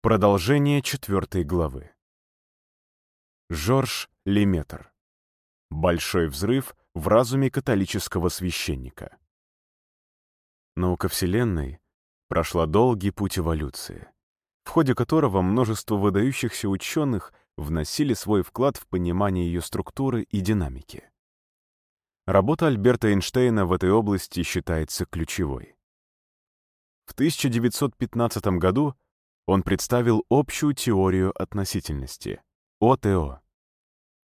Продолжение четвертой главы. Жорж Леметр. Большой взрыв в разуме католического священника. Наука Вселенной прошла долгий путь эволюции, в ходе которого множество выдающихся ученых вносили свой вклад в понимание ее структуры и динамики. Работа Альберта Эйнштейна в этой области считается ключевой. В 1915 году он представил общую теорию относительности, ОТО,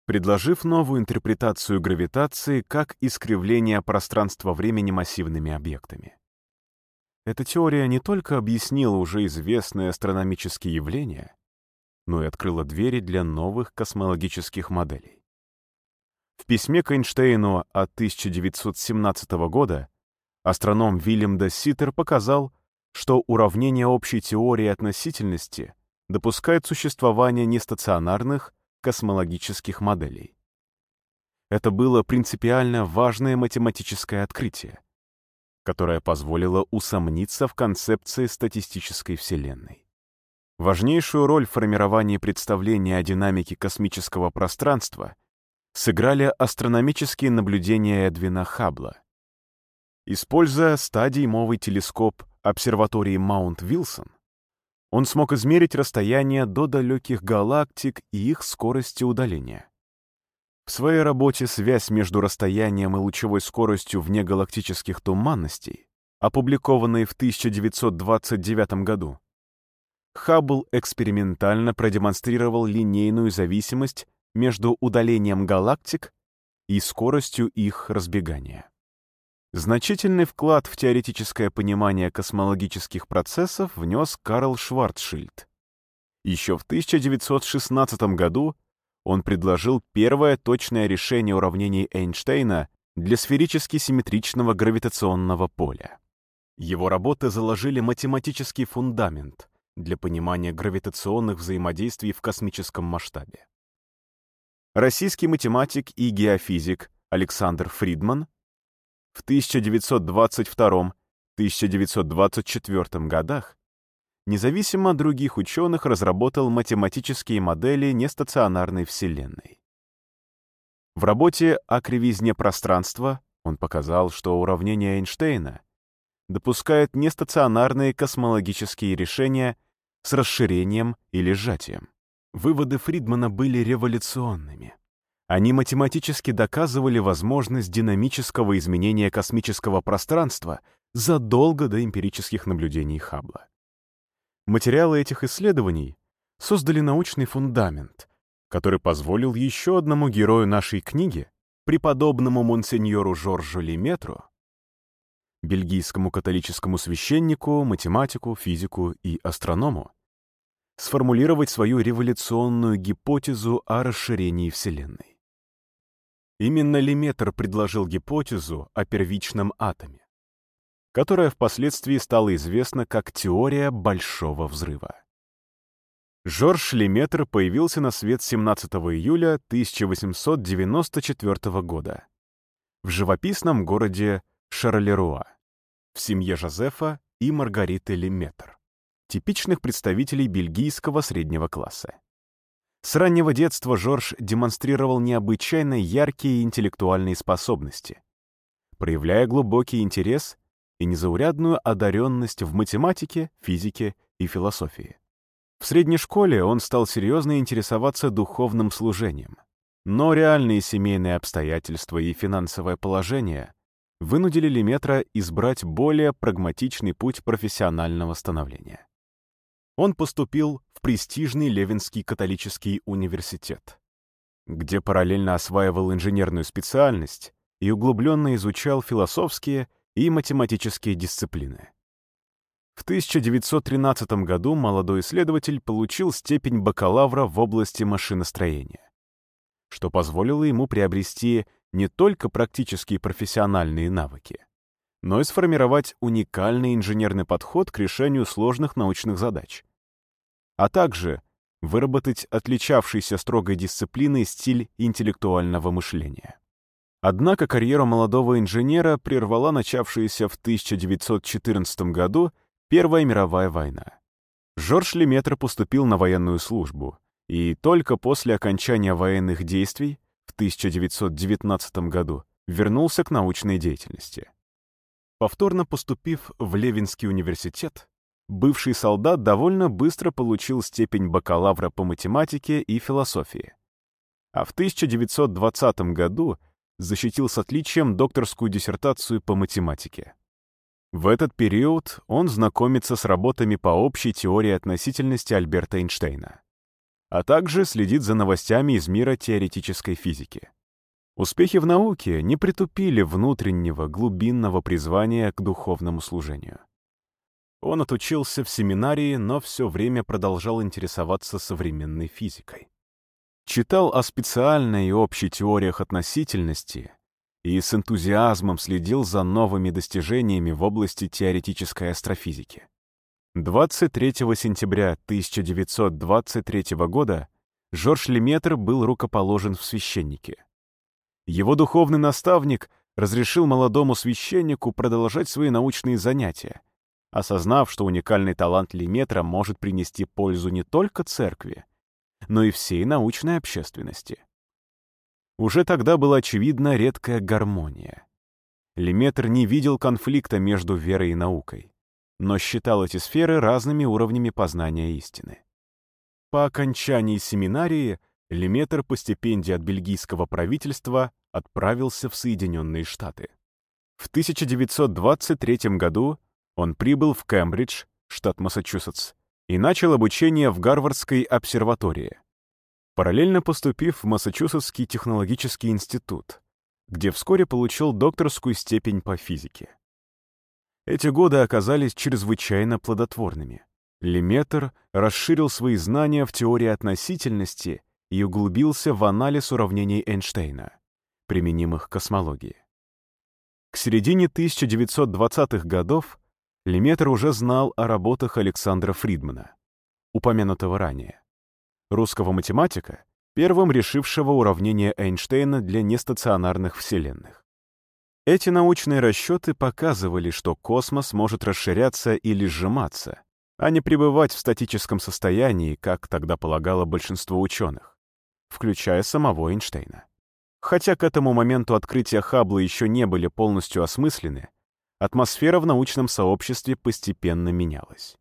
предложив новую интерпретацию гравитации как искривление пространства-времени массивными объектами. Эта теория не только объяснила уже известные астрономические явления, но и открыла двери для новых космологических моделей. В письме к Эйнштейну от 1917 года астроном Вильям де Ситер показал, что уравнение общей теории относительности допускает существование нестационарных космологических моделей. Это было принципиально важное математическое открытие, которое позволило усомниться в концепции статистической Вселенной. Важнейшую роль в формировании представления о динамике космического пространства сыграли астрономические наблюдения Эдвина Хаббла. Используя стодюймовый телескоп обсерватории Маунт-Вилсон, он смог измерить расстояние до далеких галактик и их скорости удаления. В своей работе «Связь между расстоянием и лучевой скоростью внегалактических туманностей», опубликованной в 1929 году, Хаббл экспериментально продемонстрировал линейную зависимость между удалением галактик и скоростью их разбегания. Значительный вклад в теоретическое понимание космологических процессов внес Карл Шварцшильд. Еще в 1916 году он предложил первое точное решение уравнений Эйнштейна для сферически симметричного гравитационного поля. Его работы заложили математический фундамент для понимания гравитационных взаимодействий в космическом масштабе. Российский математик и геофизик Александр Фридман в 1922-1924 годах независимо от других ученых разработал математические модели нестационарной Вселенной. В работе о кривизне пространства он показал, что уравнение Эйнштейна допускает нестационарные космологические решения с расширением или сжатием. Выводы Фридмана были революционными. Они математически доказывали возможность динамического изменения космического пространства задолго до эмпирических наблюдений Хаббла. Материалы этих исследований создали научный фундамент, который позволил еще одному герою нашей книги, преподобному монсеньору Жоржу Леметру, бельгийскому католическому священнику, математику, физику и астроному, сформулировать свою революционную гипотезу о расширении Вселенной. Именно Леметр предложил гипотезу о первичном атоме, которая впоследствии стала известна как теория Большого взрыва. Жорж Леметр появился на свет 17 июля 1894 года в живописном городе Шарлеруа в семье Жозефа и Маргариты Леметр, типичных представителей бельгийского среднего класса. С раннего детства Жорж демонстрировал необычайно яркие интеллектуальные способности, проявляя глубокий интерес и незаурядную одаренность в математике, физике и философии. В средней школе он стал серьезно интересоваться духовным служением, но реальные семейные обстоятельства и финансовое положение вынудили Леметра избрать более прагматичный путь профессионального становления он поступил в престижный Левинский католический университет, где параллельно осваивал инженерную специальность и углубленно изучал философские и математические дисциплины. В 1913 году молодой исследователь получил степень бакалавра в области машиностроения, что позволило ему приобрести не только практические профессиональные навыки, но и сформировать уникальный инженерный подход к решению сложных научных задач а также выработать отличавшийся строгой дисциплиной стиль интеллектуального мышления. Однако карьеру молодого инженера прервала начавшаяся в 1914 году Первая мировая война, Жорж Леметр поступил на военную службу и только после окончания военных действий в 1919 году вернулся к научной деятельности. Повторно поступив в Левинский университет, бывший солдат довольно быстро получил степень бакалавра по математике и философии. А в 1920 году защитил с отличием докторскую диссертацию по математике. В этот период он знакомится с работами по общей теории относительности Альберта Эйнштейна, а также следит за новостями из мира теоретической физики. Успехи в науке не притупили внутреннего, глубинного призвания к духовному служению. Он отучился в семинарии, но все время продолжал интересоваться современной физикой. Читал о специальной и общей теориях относительности и с энтузиазмом следил за новыми достижениями в области теоретической астрофизики. 23 сентября 1923 года Жорж Леметр был рукоположен в священнике. Его духовный наставник разрешил молодому священнику продолжать свои научные занятия, осознав, что уникальный талант Леметра может принести пользу не только церкви, но и всей научной общественности. Уже тогда была очевидна редкая гармония. Леметр не видел конфликта между верой и наукой, но считал эти сферы разными уровнями познания истины. По окончании семинарии Леметр по стипендии от бельгийского правительства отправился в Соединенные Штаты. В 1923 году он прибыл в Кембридж, штат Массачусетс, и начал обучение в Гарвардской обсерватории, параллельно поступив в Массачусетский технологический институт, где вскоре получил докторскую степень по физике. Эти годы оказались чрезвычайно плодотворными. Леметр расширил свои знания в теории относительности и углубился в анализ уравнений Эйнштейна, применимых к космологии. К середине 1920-х годов Леметр уже знал о работах Александра Фридмана, упомянутого ранее, русского математика, первым решившего уравнение Эйнштейна для нестационарных вселенных. Эти научные расчеты показывали, что космос может расширяться или сжиматься, а не пребывать в статическом состоянии, как тогда полагало большинство ученых включая самого Эйнштейна. Хотя к этому моменту открытия Хаббла еще не были полностью осмыслены, атмосфера в научном сообществе постепенно менялась.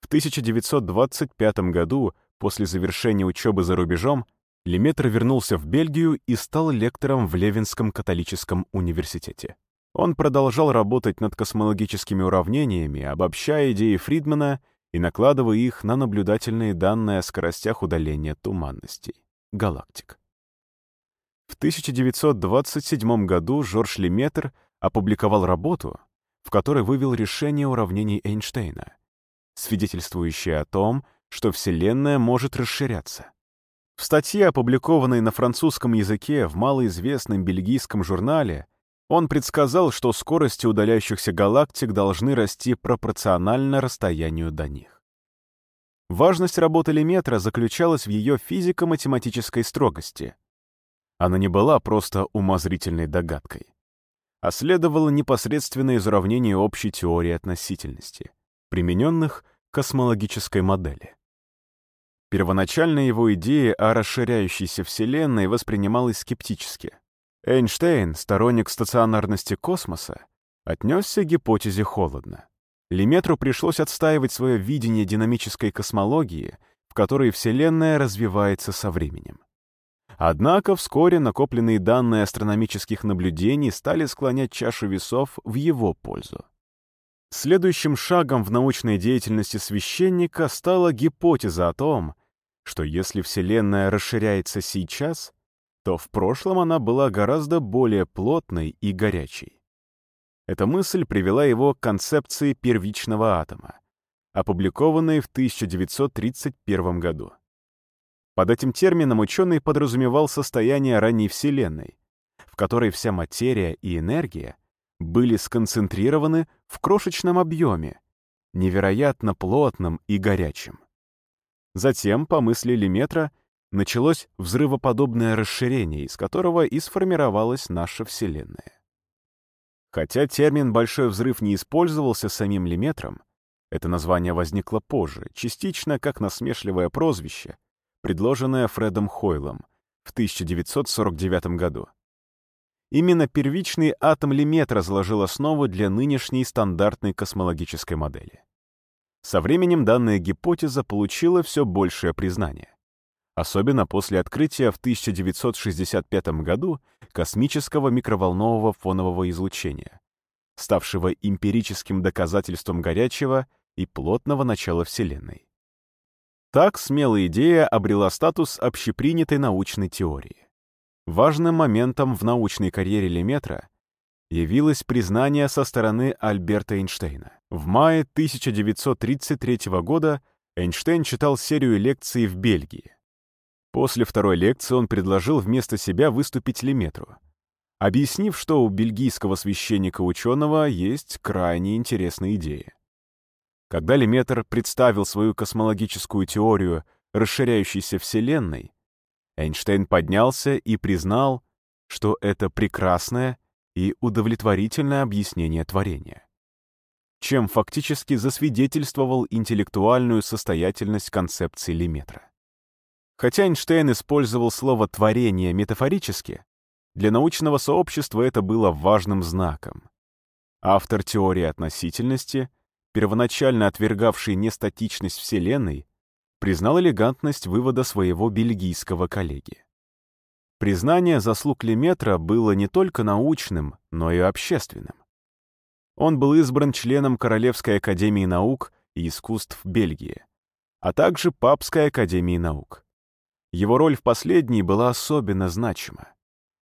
В 1925 году, после завершения учебы за рубежом, Леметр вернулся в Бельгию и стал лектором в Левинском католическом университете. Он продолжал работать над космологическими уравнениями, обобщая идеи Фридмана и накладывая их на наблюдательные данные о скоростях удаления туманностей галактик. В 1927 году Жорж Леметр опубликовал работу, в которой вывел решение уравнений Эйнштейна, свидетельствующее о том, что Вселенная может расширяться. В статье, опубликованной на французском языке в малоизвестном бельгийском журнале, он предсказал, что скорости удаляющихся галактик должны расти пропорционально расстоянию до них. Важность работы Леметра заключалась в ее физико-математической строгости. Она не была просто умозрительной догадкой, а следовала непосредственно из общей теории относительности, примененных к космологической модели. Первоначально его идея о расширяющейся Вселенной воспринималась скептически. Эйнштейн, сторонник стационарности космоса, отнесся к гипотезе холодно. Леметру пришлось отстаивать свое видение динамической космологии, в которой Вселенная развивается со временем. Однако вскоре накопленные данные астрономических наблюдений стали склонять чашу весов в его пользу. Следующим шагом в научной деятельности священника стала гипотеза о том, что если Вселенная расширяется сейчас, то в прошлом она была гораздо более плотной и горячей. Эта мысль привела его к концепции первичного атома, опубликованной в 1931 году. Под этим термином ученый подразумевал состояние ранней Вселенной, в которой вся материя и энергия были сконцентрированы в крошечном объеме, невероятно плотном и горячем. Затем, по мысли Леметра, началось взрывоподобное расширение, из которого и сформировалась наша Вселенная. Хотя термин «большой взрыв» не использовался самим Леметром, Это название возникло позже, частично как насмешливое прозвище, предложенное Фредом Хойлом в 1949 году. Именно первичный атом Леметра заложил основу для нынешней стандартной космологической модели. Со временем данная гипотеза получила все большее признание. Особенно после открытия в 1965 году космического микроволнового фонового излучения, ставшего эмпирическим доказательством горячего и плотного начала Вселенной. Так смелая идея обрела статус общепринятой научной теории. Важным моментом в научной карьере Леметра явилось признание со стороны Альберта Эйнштейна. В мае 1933 года Эйнштейн читал серию лекций в Бельгии. После второй лекции он предложил вместо себя выступить Леметру, объяснив, что у бельгийского священника-ученого есть крайне интересная идея. Когда Леметр представил свою космологическую теорию расширяющейся Вселенной, Эйнштейн поднялся и признал, что это прекрасное и удовлетворительное объяснение творения, чем фактически засвидетельствовал интеллектуальную состоятельность концепции Леметра. Хотя Эйнштейн использовал слово «творение» метафорически, для научного сообщества это было важным знаком. Автор теории относительности, первоначально отвергавший нестатичность Вселенной, признал элегантность вывода своего бельгийского коллеги. Признание заслуг Леметра было не только научным, но и общественным. Он был избран членом Королевской академии наук и искусств Бельгии, а также Папской академии наук. Его роль в последней была особенно значима.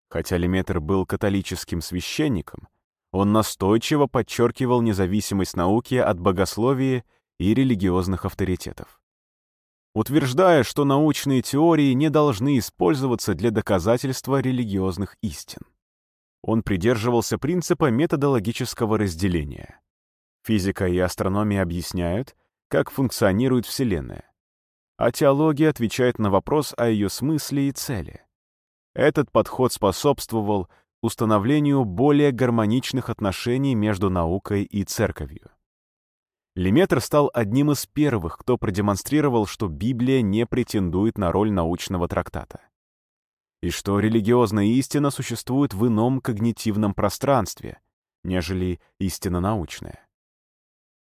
Хотя Леметр был католическим священником, он настойчиво подчеркивал независимость науки от богословия и религиозных авторитетов утверждая, что научные теории не должны использоваться для доказательства религиозных истин. Он придерживался принципа методологического разделения. Физика и астрономия объясняют, как функционирует Вселенная, а теология отвечает на вопрос о ее смысле и цели. Этот подход способствовал установлению более гармоничных отношений между наукой и церковью. Леметр стал одним из первых, кто продемонстрировал, что Библия не претендует на роль научного трактата. И что религиозная истина существует в ином когнитивном пространстве, нежели истина научная.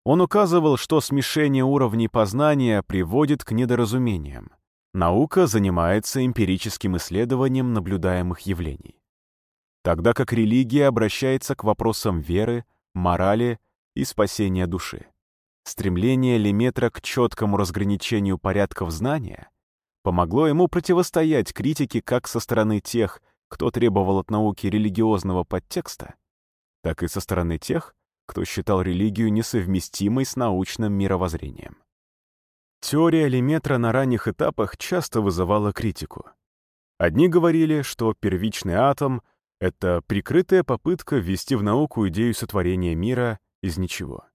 Он указывал, что смешение уровней познания приводит к недоразумениям. Наука занимается эмпирическим исследованием наблюдаемых явлений. Тогда как религия обращается к вопросам веры, морали и спасения души. Стремление Леметра к четкому разграничению порядков знания помогло ему противостоять критике как со стороны тех, кто требовал от науки религиозного подтекста, так и со стороны тех, кто считал религию несовместимой с научным мировоззрением. Теория Леметра на ранних этапах часто вызывала критику. Одни говорили, что первичный атом — это прикрытая попытка ввести в науку идею сотворения мира из ничего.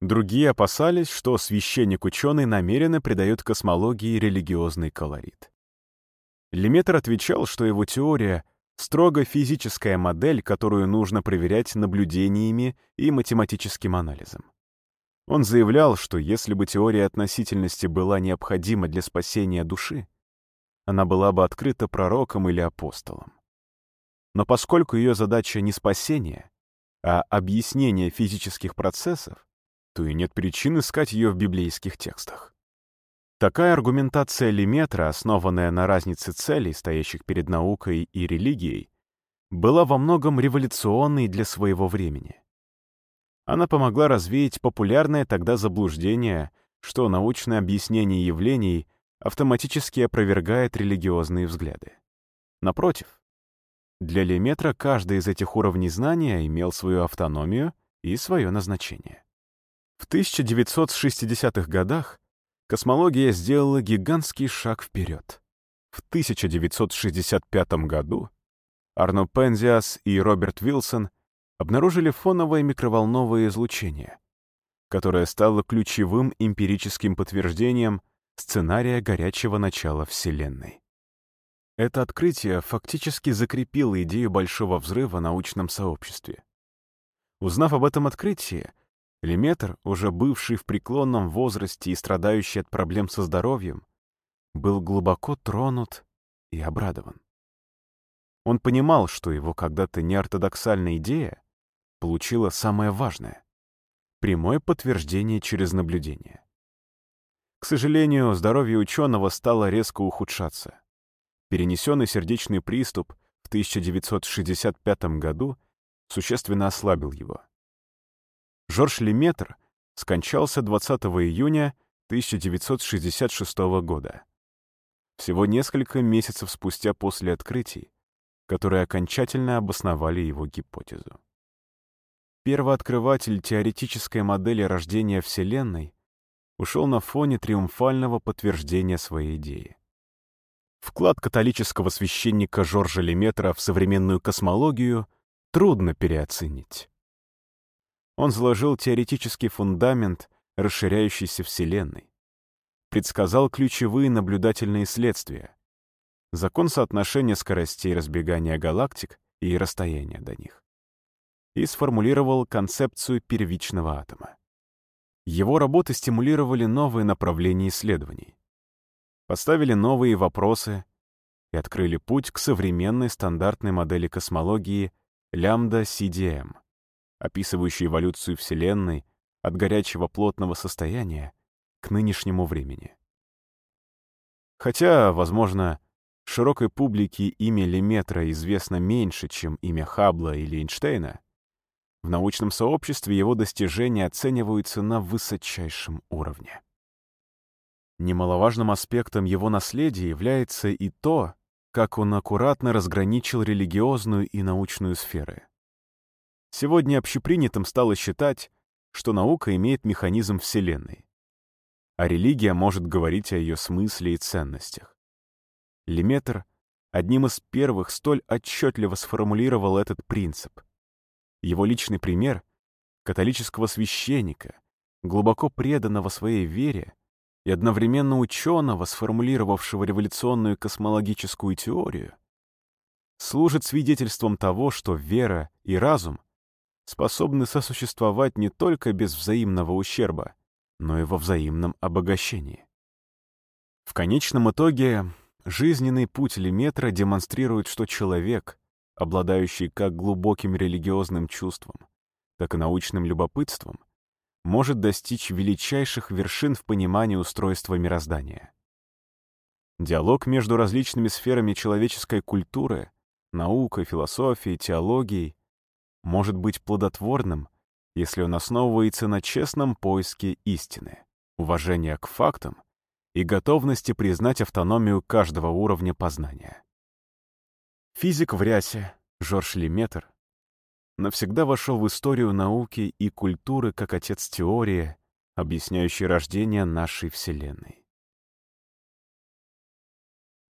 Другие опасались, что священник-ученый намеренно придает космологии религиозный колорит. Леметр отвечал, что его теория — строго физическая модель, которую нужно проверять наблюдениями и математическим анализом. Он заявлял, что если бы теория относительности была необходима для спасения души, она была бы открыта пророком или апостолом. Но поскольку ее задача не спасение, а объяснение физических процессов, то и нет причин искать ее в библейских текстах. Такая аргументация Леметра, основанная на разнице целей, стоящих перед наукой и религией, была во многом революционной для своего времени. Она помогла развеять популярное тогда заблуждение, что научное объяснение явлений автоматически опровергает религиозные взгляды. Напротив, для Леметра каждый из этих уровней знания имел свою автономию и свое назначение. В 1960-х годах космология сделала гигантский шаг вперед. В 1965 году Арно Пензиас и Роберт Вилсон обнаружили фоновое микроволновое излучение, которое стало ключевым эмпирическим подтверждением сценария горячего начала Вселенной. Это открытие фактически закрепило идею Большого взрыва в научном сообществе. Узнав об этом открытии, Леметр, уже бывший в преклонном возрасте и страдающий от проблем со здоровьем, был глубоко тронут и обрадован. Он понимал, что его когда-то неортодоксальная идея получила самое важное — прямое подтверждение через наблюдение. К сожалению, здоровье ученого стало резко ухудшаться. Перенесенный сердечный приступ в 1965 году существенно ослабил его. Жорж Леметр скончался 20 июня 1966 года. Всего несколько месяцев спустя после открытий, которые окончательно обосновали его гипотезу. Первооткрыватель теоретической модели рождения Вселенной ушел на фоне триумфального подтверждения своей идеи. Вклад католического священника Жоржа Леметра в современную космологию трудно переоценить. Он заложил теоретический фундамент расширяющейся Вселенной, предсказал ключевые наблюдательные следствия, закон соотношения скоростей разбегания галактик и расстояния до них, и сформулировал концепцию первичного атома. Его работы стимулировали новые направления исследований, поставили новые вопросы и открыли путь к современной стандартной модели космологии лямбда-CDM, описывающей эволюцию Вселенной от горячего плотного состояния к нынешнему времени. Хотя, возможно, широкой публике имя Леметра известно меньше, чем имя Хаббла или Эйнштейна, в научном сообществе его достижения оцениваются на высочайшем уровне. Немаловажным аспектом его наследия является и то, как он аккуратно разграничил религиозную и научную сферы. Сегодня общепринятым стало считать, что наука имеет механизм Вселенной, а религия может говорить о ее смысле и ценностях. Леметр одним из первых столь отчетливо сформулировал этот принцип. Его личный пример — католического священника, глубоко преданного своей вере и одновременно ученого, сформулировавшего революционную космологическую теорию, служит свидетельством того, что вера и разум способны сосуществовать не только без взаимного ущерба, но и во взаимном обогащении. В конечном итоге жизненный путь Леметра демонстрирует, что человек, обладающий как глубоким религиозным чувством, так и научным любопытством, может достичь величайших вершин в понимании устройства мироздания. Диалог между различными сферами человеческой культуры, наукой, философией, теологией может быть плодотворным, если он основывается на честном поиске истины, уважении к фактам и готовности признать автономию каждого уровня познания. Физик в рясе Жорж Леметр навсегда вошел в историю науки и культуры как отец теории, объясняющей рождение нашей Вселенной.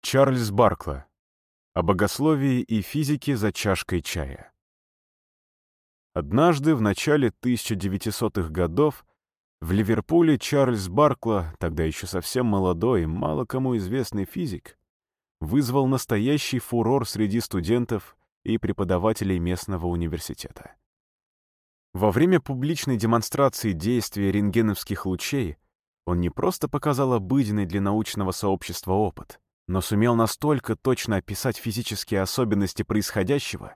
Чарльз Баркла. О богословии и физике за чашкой чая. Однажды в начале 1900-х годов в Ливерпуле Чарльз Баркла, тогда еще совсем молодой и мало кому известный физик, вызвал настоящий фурор среди студентов и преподавателей местного университета. Во время публичной демонстрации действия рентгеновских лучей он не просто показал обыденный для научного сообщества опыт, но сумел настолько точно описать физические особенности происходящего,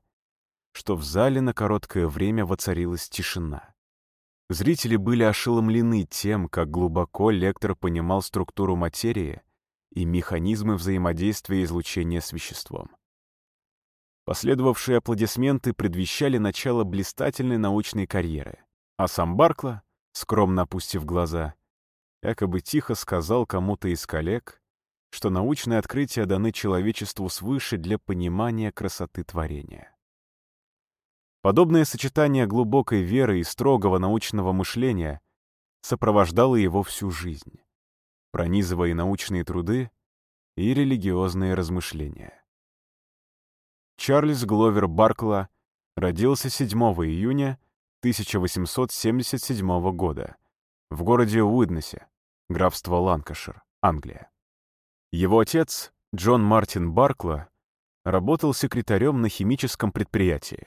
что в зале на короткое время воцарилась тишина. Зрители были ошеломлены тем, как глубоко лектор понимал структуру материи и механизмы взаимодействия излучения с веществом. Последовавшие аплодисменты предвещали начало блистательной научной карьеры, а сам Баркла, скромно опустив глаза, якобы тихо сказал кому-то из коллег, что научные открытия даны человечеству свыше для понимания красоты творения. Подобное сочетание глубокой веры и строгого научного мышления сопровождало его всю жизнь, пронизывая научные труды и религиозные размышления. Чарльз Гловер Баркла родился 7 июня 1877 года в городе Уиднесе, графство Ланкашир, Англия. Его отец, Джон Мартин Баркла, работал секретарем на химическом предприятии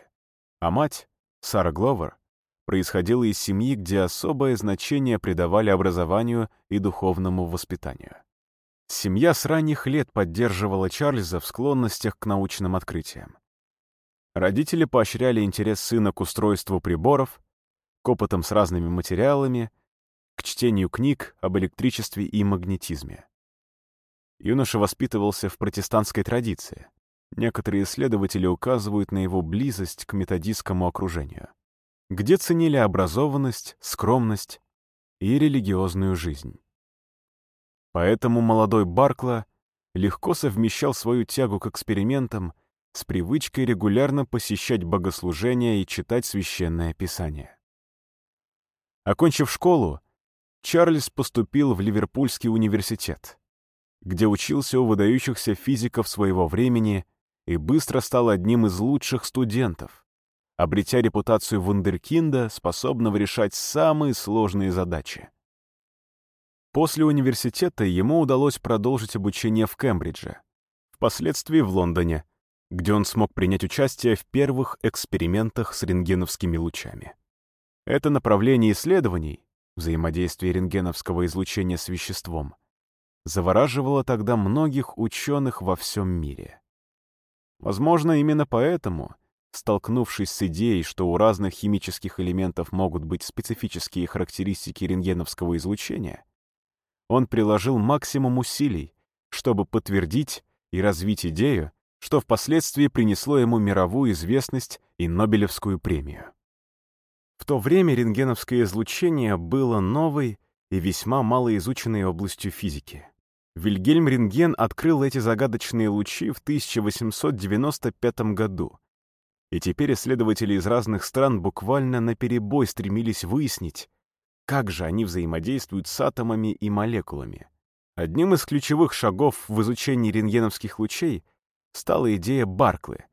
а мать, Сара Гловер, происходила из семьи, где особое значение придавали образованию и духовному воспитанию. Семья с ранних лет поддерживала Чарльза в склонностях к научным открытиям. Родители поощряли интерес сына к устройству приборов, к опытам с разными материалами, к чтению книг об электричестве и магнетизме. Юноша воспитывался в протестантской традиции. Некоторые исследователи указывают на его близость к методистскому окружению, где ценили образованность, скромность и религиозную жизнь. Поэтому молодой Баркла легко совмещал свою тягу к экспериментам с привычкой регулярно посещать богослужения и читать священное писание. Окончив школу, Чарльз поступил в Ливерпульский университет, где учился у выдающихся физиков своего времени и быстро стал одним из лучших студентов, обретя репутацию вундеркинда, способного решать самые сложные задачи. После университета ему удалось продолжить обучение в Кембридже, впоследствии в Лондоне, где он смог принять участие в первых экспериментах с рентгеновскими лучами. Это направление исследований, взаимодействие рентгеновского излучения с веществом, завораживало тогда многих ученых во всем мире. Возможно, именно поэтому, столкнувшись с идеей, что у разных химических элементов могут быть специфические характеристики рентгеновского излучения, он приложил максимум усилий, чтобы подтвердить и развить идею, что впоследствии принесло ему мировую известность и Нобелевскую премию. В то время рентгеновское излучение было новой и весьма малоизученной областью физики. Вильгельм Рентген открыл эти загадочные лучи в 1895 году. И теперь исследователи из разных стран буквально наперебой стремились выяснить, как же они взаимодействуют с атомами и молекулами. Одним из ключевых шагов в изучении рентгеновских лучей стала идея Барклы,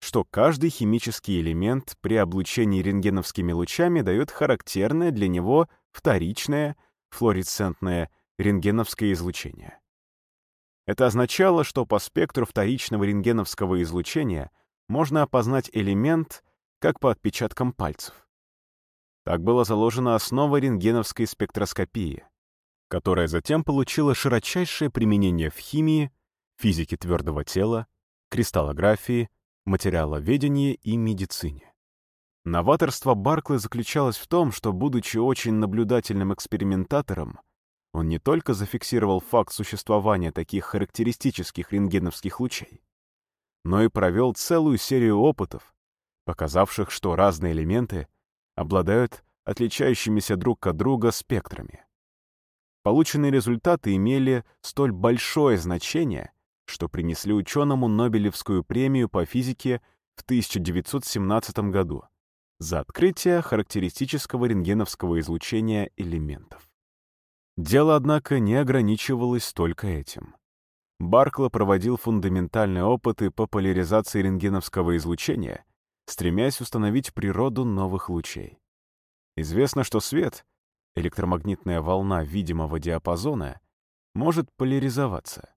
что каждый химический элемент при облучении рентгеновскими лучами дает характерное для него вторичное флуоресцентное рентгеновское излучение. Это означало, что по спектру вторичного рентгеновского излучения можно опознать элемент как по отпечаткам пальцев. Так была заложена основа рентгеновской спектроскопии, которая затем получила широчайшее применение в химии, физике твердого тела, кристаллографии, материаловедении и медицине. Новаторство Барклы заключалось в том, что, будучи очень наблюдательным экспериментатором, он не только зафиксировал факт существования таких характеристических рентгеновских лучей, но и провел целую серию опытов, показавших, что разные элементы обладают отличающимися друг от друга спектрами. Полученные результаты имели столь большое значение, что принесли ученому Нобелевскую премию по физике в 1917 году за открытие характеристического рентгеновского излучения элементов. Дело, однако, не ограничивалось только этим. Баркло проводил фундаментальные опыты по поляризации рентгеновского излучения, стремясь установить природу новых лучей. Известно, что свет, электромагнитная волна видимого диапазона, может поляризоваться.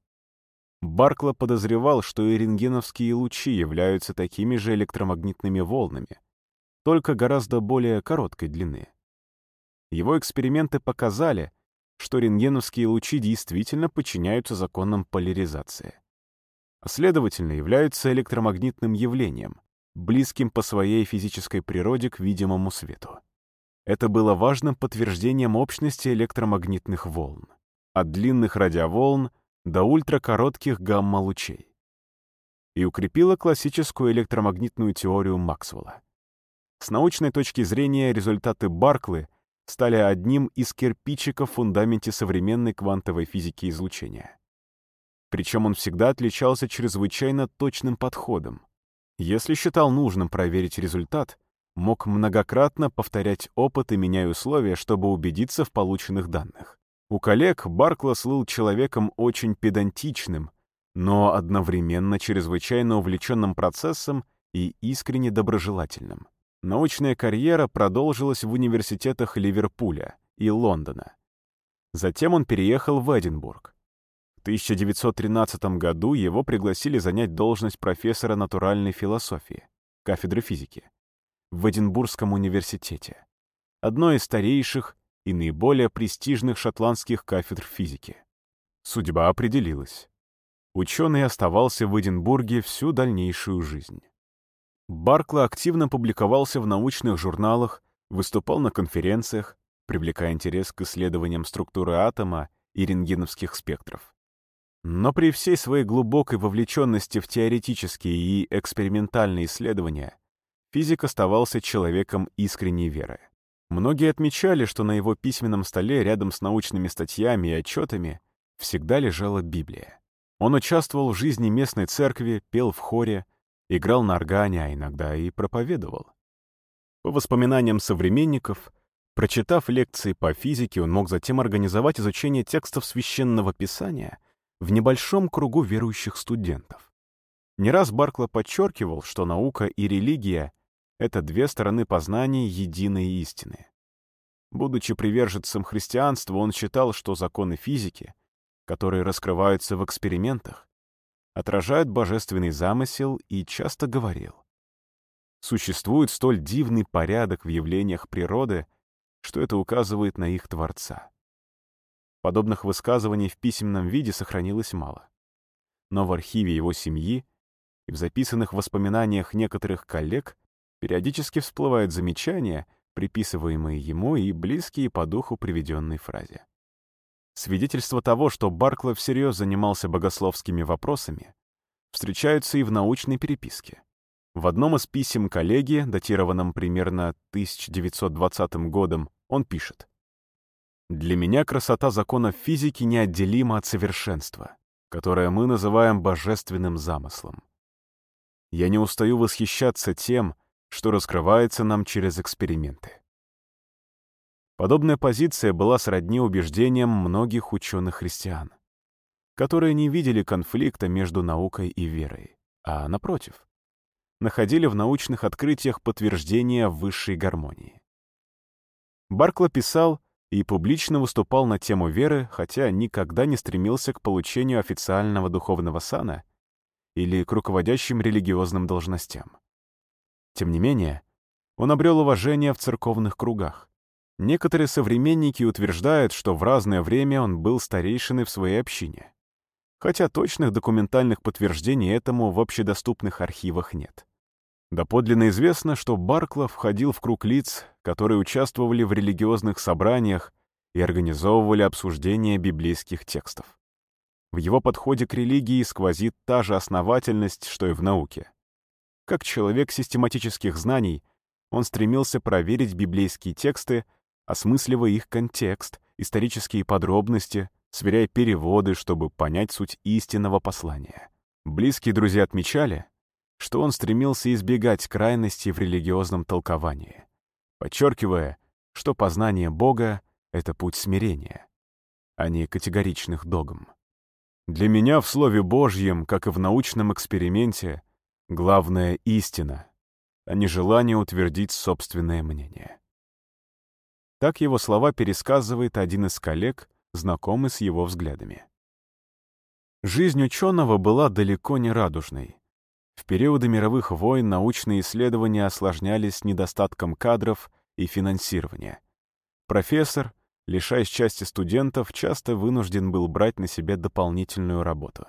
Баркло подозревал, что и рентгеновские лучи являются такими же электромагнитными волнами, только гораздо более короткой длины. Его эксперименты показали, что рентгеновские лучи действительно подчиняются законам поляризации. Следовательно, являются электромагнитным явлением, близким по своей физической природе к видимому свету. Это было важным подтверждением общности электромагнитных волн, от длинных радиоволн до ультракоротких гамма-лучей, и укрепило классическую электромагнитную теорию Максвелла. С научной точки зрения результаты Барклы стали одним из кирпичиков в фундаменте современной квантовой физики излучения. Причем он всегда отличался чрезвычайно точным подходом. Если считал нужным проверить результат, мог многократно повторять опыты, меняя условия, чтобы убедиться в полученных данных. У коллег Баркла слыл человеком очень педантичным, но одновременно чрезвычайно увлеченным процессом и искренне доброжелательным. Научная карьера продолжилась в университетах Ливерпуля и Лондона. Затем он переехал в Эдинбург. В 1913 году его пригласили занять должность профессора натуральной философии, кафедры физики, в Эдинбургском университете. одной из старейших и наиболее престижных шотландских кафедр физики. Судьба определилась. Ученый оставался в Эдинбурге всю дальнейшую жизнь. Баркла активно публиковался в научных журналах, выступал на конференциях, привлекая интерес к исследованиям структуры атома и рентгеновских спектров. Но при всей своей глубокой вовлеченности в теоретические и экспериментальные исследования физик оставался человеком искренней веры. Многие отмечали, что на его письменном столе рядом с научными статьями и отчетами всегда лежала Библия. Он участвовал в жизни местной церкви, пел в хоре, играл на органе, а иногда и проповедовал. По воспоминаниям современников, прочитав лекции по физике, он мог затем организовать изучение текстов священного писания в небольшом кругу верующих студентов. Не раз Баркло подчеркивал, что наука и религия — это две стороны познания единой истины. Будучи приверженцем христианства, он считал, что законы физики, которые раскрываются в экспериментах, отражают божественный замысел и часто говорил. Существует столь дивный порядок в явлениях природы, что это указывает на их Творца. Подобных высказываний в письменном виде сохранилось мало. Но в архиве его семьи и в записанных воспоминаниях некоторых коллег периодически всплывают замечания, приписываемые ему и близкие по духу приведенной фразе. Свидетельство того, что Баркло всерьез занимался богословскими вопросами, встречаются и в научной переписке. В одном из писем коллеги, датированном примерно 1920 годом, он пишет для меня красота законов физики неотделима от совершенства, которое мы называем божественным замыслом. Я не устаю восхищаться тем, что раскрывается нам через эксперименты. Подобная позиция была сродни убеждениям многих ученых-христиан, которые не видели конфликта между наукой и верой, а, напротив, находили в научных открытиях подтверждение высшей гармонии. Баркло писал, и публично выступал на тему веры, хотя никогда не стремился к получению официального духовного сана или к руководящим религиозным должностям. Тем не менее, он обрел уважение в церковных кругах. Некоторые современники утверждают, что в разное время он был старейшиной в своей общине, хотя точных документальных подтверждений этому в общедоступных архивах нет. Доподлинно известно, что Барклов входил в круг лиц, которые участвовали в религиозных собраниях и организовывали обсуждение библейских текстов. В его подходе к религии сквозит та же основательность, что и в науке. Как человек систематических знаний, он стремился проверить библейские тексты, осмысливая их контекст, исторические подробности, сверяя переводы, чтобы понять суть истинного послания. Близкие друзья отмечали, что он стремился избегать крайности в религиозном толковании, подчеркивая, что познание Бога — это путь смирения, а не категоричных догм. Для меня в Слове Божьем, как и в научном эксперименте, главная истина, а не желание утвердить собственное мнение. Так его слова пересказывает один из коллег, знакомый с его взглядами. Жизнь ученого была далеко не радужной. В периоды мировых войн научные исследования осложнялись недостатком кадров и финансирования. Профессор, лишаясь части студентов, часто вынужден был брать на себе дополнительную работу.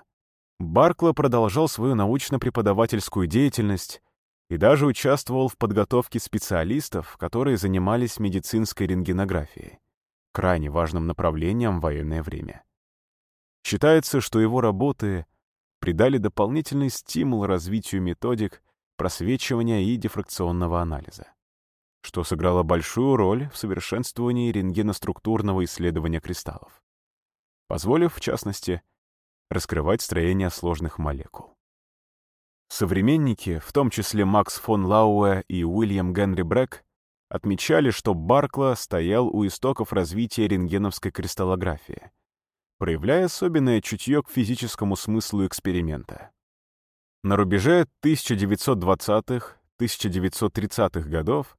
Баркло продолжал свою научно-преподавательскую деятельность и даже участвовал в подготовке специалистов, которые занимались медицинской рентгенографией, крайне важным направлением в военное время. Считается, что его работы — придали дополнительный стимул развитию методик просвечивания и дифракционного анализа, что сыграло большую роль в совершенствовании рентгеноструктурного исследования кристаллов, позволив, в частности, раскрывать строение сложных молекул. Современники, в том числе Макс фон Лауэ и Уильям Генри Брэк, отмечали, что Баркла стоял у истоков развития рентгеновской кристаллографии, проявляя особенное чутье к физическому смыслу эксперимента. На рубеже 1920-1930-х годов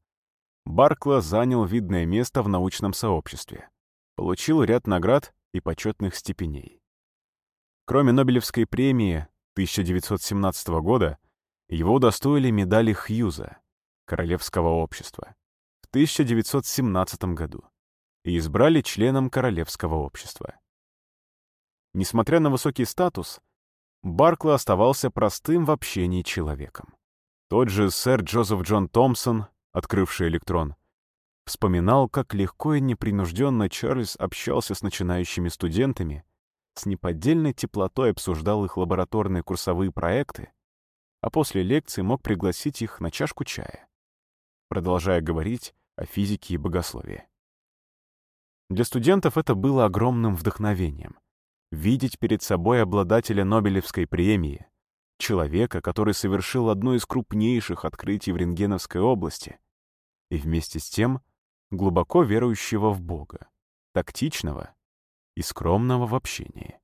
Баркла занял видное место в научном сообществе, получил ряд наград и почетных степеней. Кроме Нобелевской премии 1917 года, его удостоили медали Хьюза, Королевского общества. В 1917 году и избрали членом Королевского общества. Несмотря на высокий статус, Барклey оставался простым в общении человеком. Тот же сэр Джозеф Джон Томпсон, открывший электрон, вспоминал, как легко и непринужденно Чарльз общался с начинающими студентами, с неподдельной теплотой обсуждал их лабораторные курсовые проекты, а после лекции мог пригласить их на чашку чая, продолжая говорить о физике и богословии. Для студентов это было огромным вдохновением — видеть перед собой обладателя Нобелевской премии, человека, который совершил одно из крупнейших открытий в рентгеновской области, и вместе с тем глубоко верующего в Бога, тактичного и скромного в общении.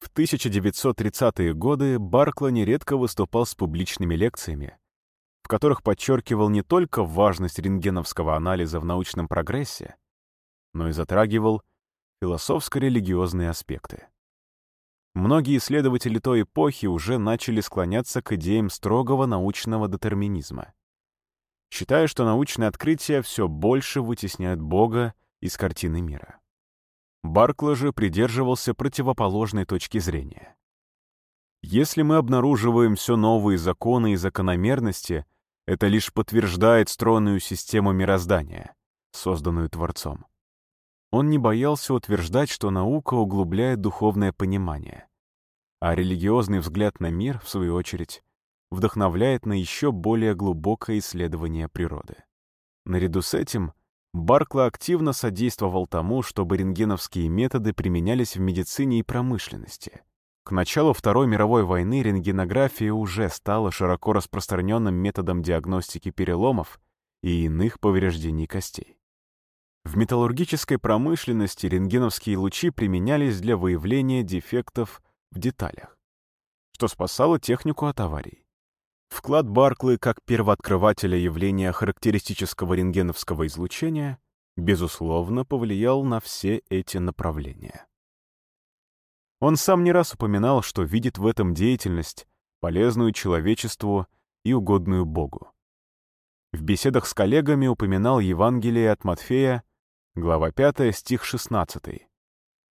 В 1930-е годы Баркло нередко выступал с публичными лекциями, в которых подчеркивал не только важность рентгеновского анализа в научном прогрессе, но и затрагивал философско-религиозные аспекты. Многие исследователи той эпохи уже начали склоняться к идеям строгого научного детерминизма, считая, что научные открытия все больше вытесняют Бога из картины мира. Баркло же придерживался противоположной точки зрения. Если мы обнаруживаем все новые законы и закономерности, это лишь подтверждает стройную систему мироздания, созданную Творцом. Он не боялся утверждать, что наука углубляет духовное понимание, а религиозный взгляд на мир, в свою очередь, вдохновляет на еще более глубокое исследование природы. Наряду с этим Баркло активно содействовал тому, чтобы рентгеновские методы применялись в медицине и промышленности. К началу Второй мировой войны рентгенография уже стала широко распространенным методом диагностики переломов и иных повреждений костей. В металлургической промышленности рентгеновские лучи применялись для выявления дефектов в деталях, что спасало технику от аварий. Вклад Барклы как первооткрывателя явления характеристического рентгеновского излучения безусловно повлиял на все эти направления. Он сам не раз упоминал, что видит в этом деятельность, полезную человечеству и угодную Богу. В беседах с коллегами упоминал Евангелие от Матфея, глава 5, стих 16,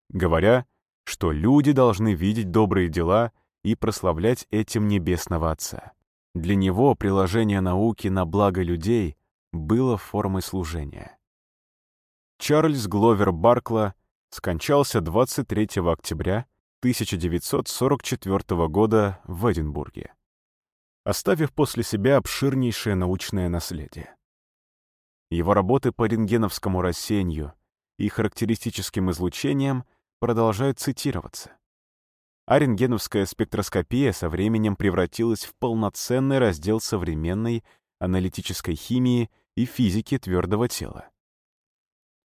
говоря, что люди должны видеть добрые дела и прославлять этим Небесного Отца. Для него приложение науки на благо людей было формой служения. Чарльз Гловер Баркла скончался 23 октября 1944 года в Эдинбурге, оставив после себя обширнейшее научное наследие. Его работы по рентгеновскому рассеянию и характеристическим излучениям продолжают цитироваться а рентгеновская спектроскопия со временем превратилась в полноценный раздел современной аналитической химии и физики твердого тела.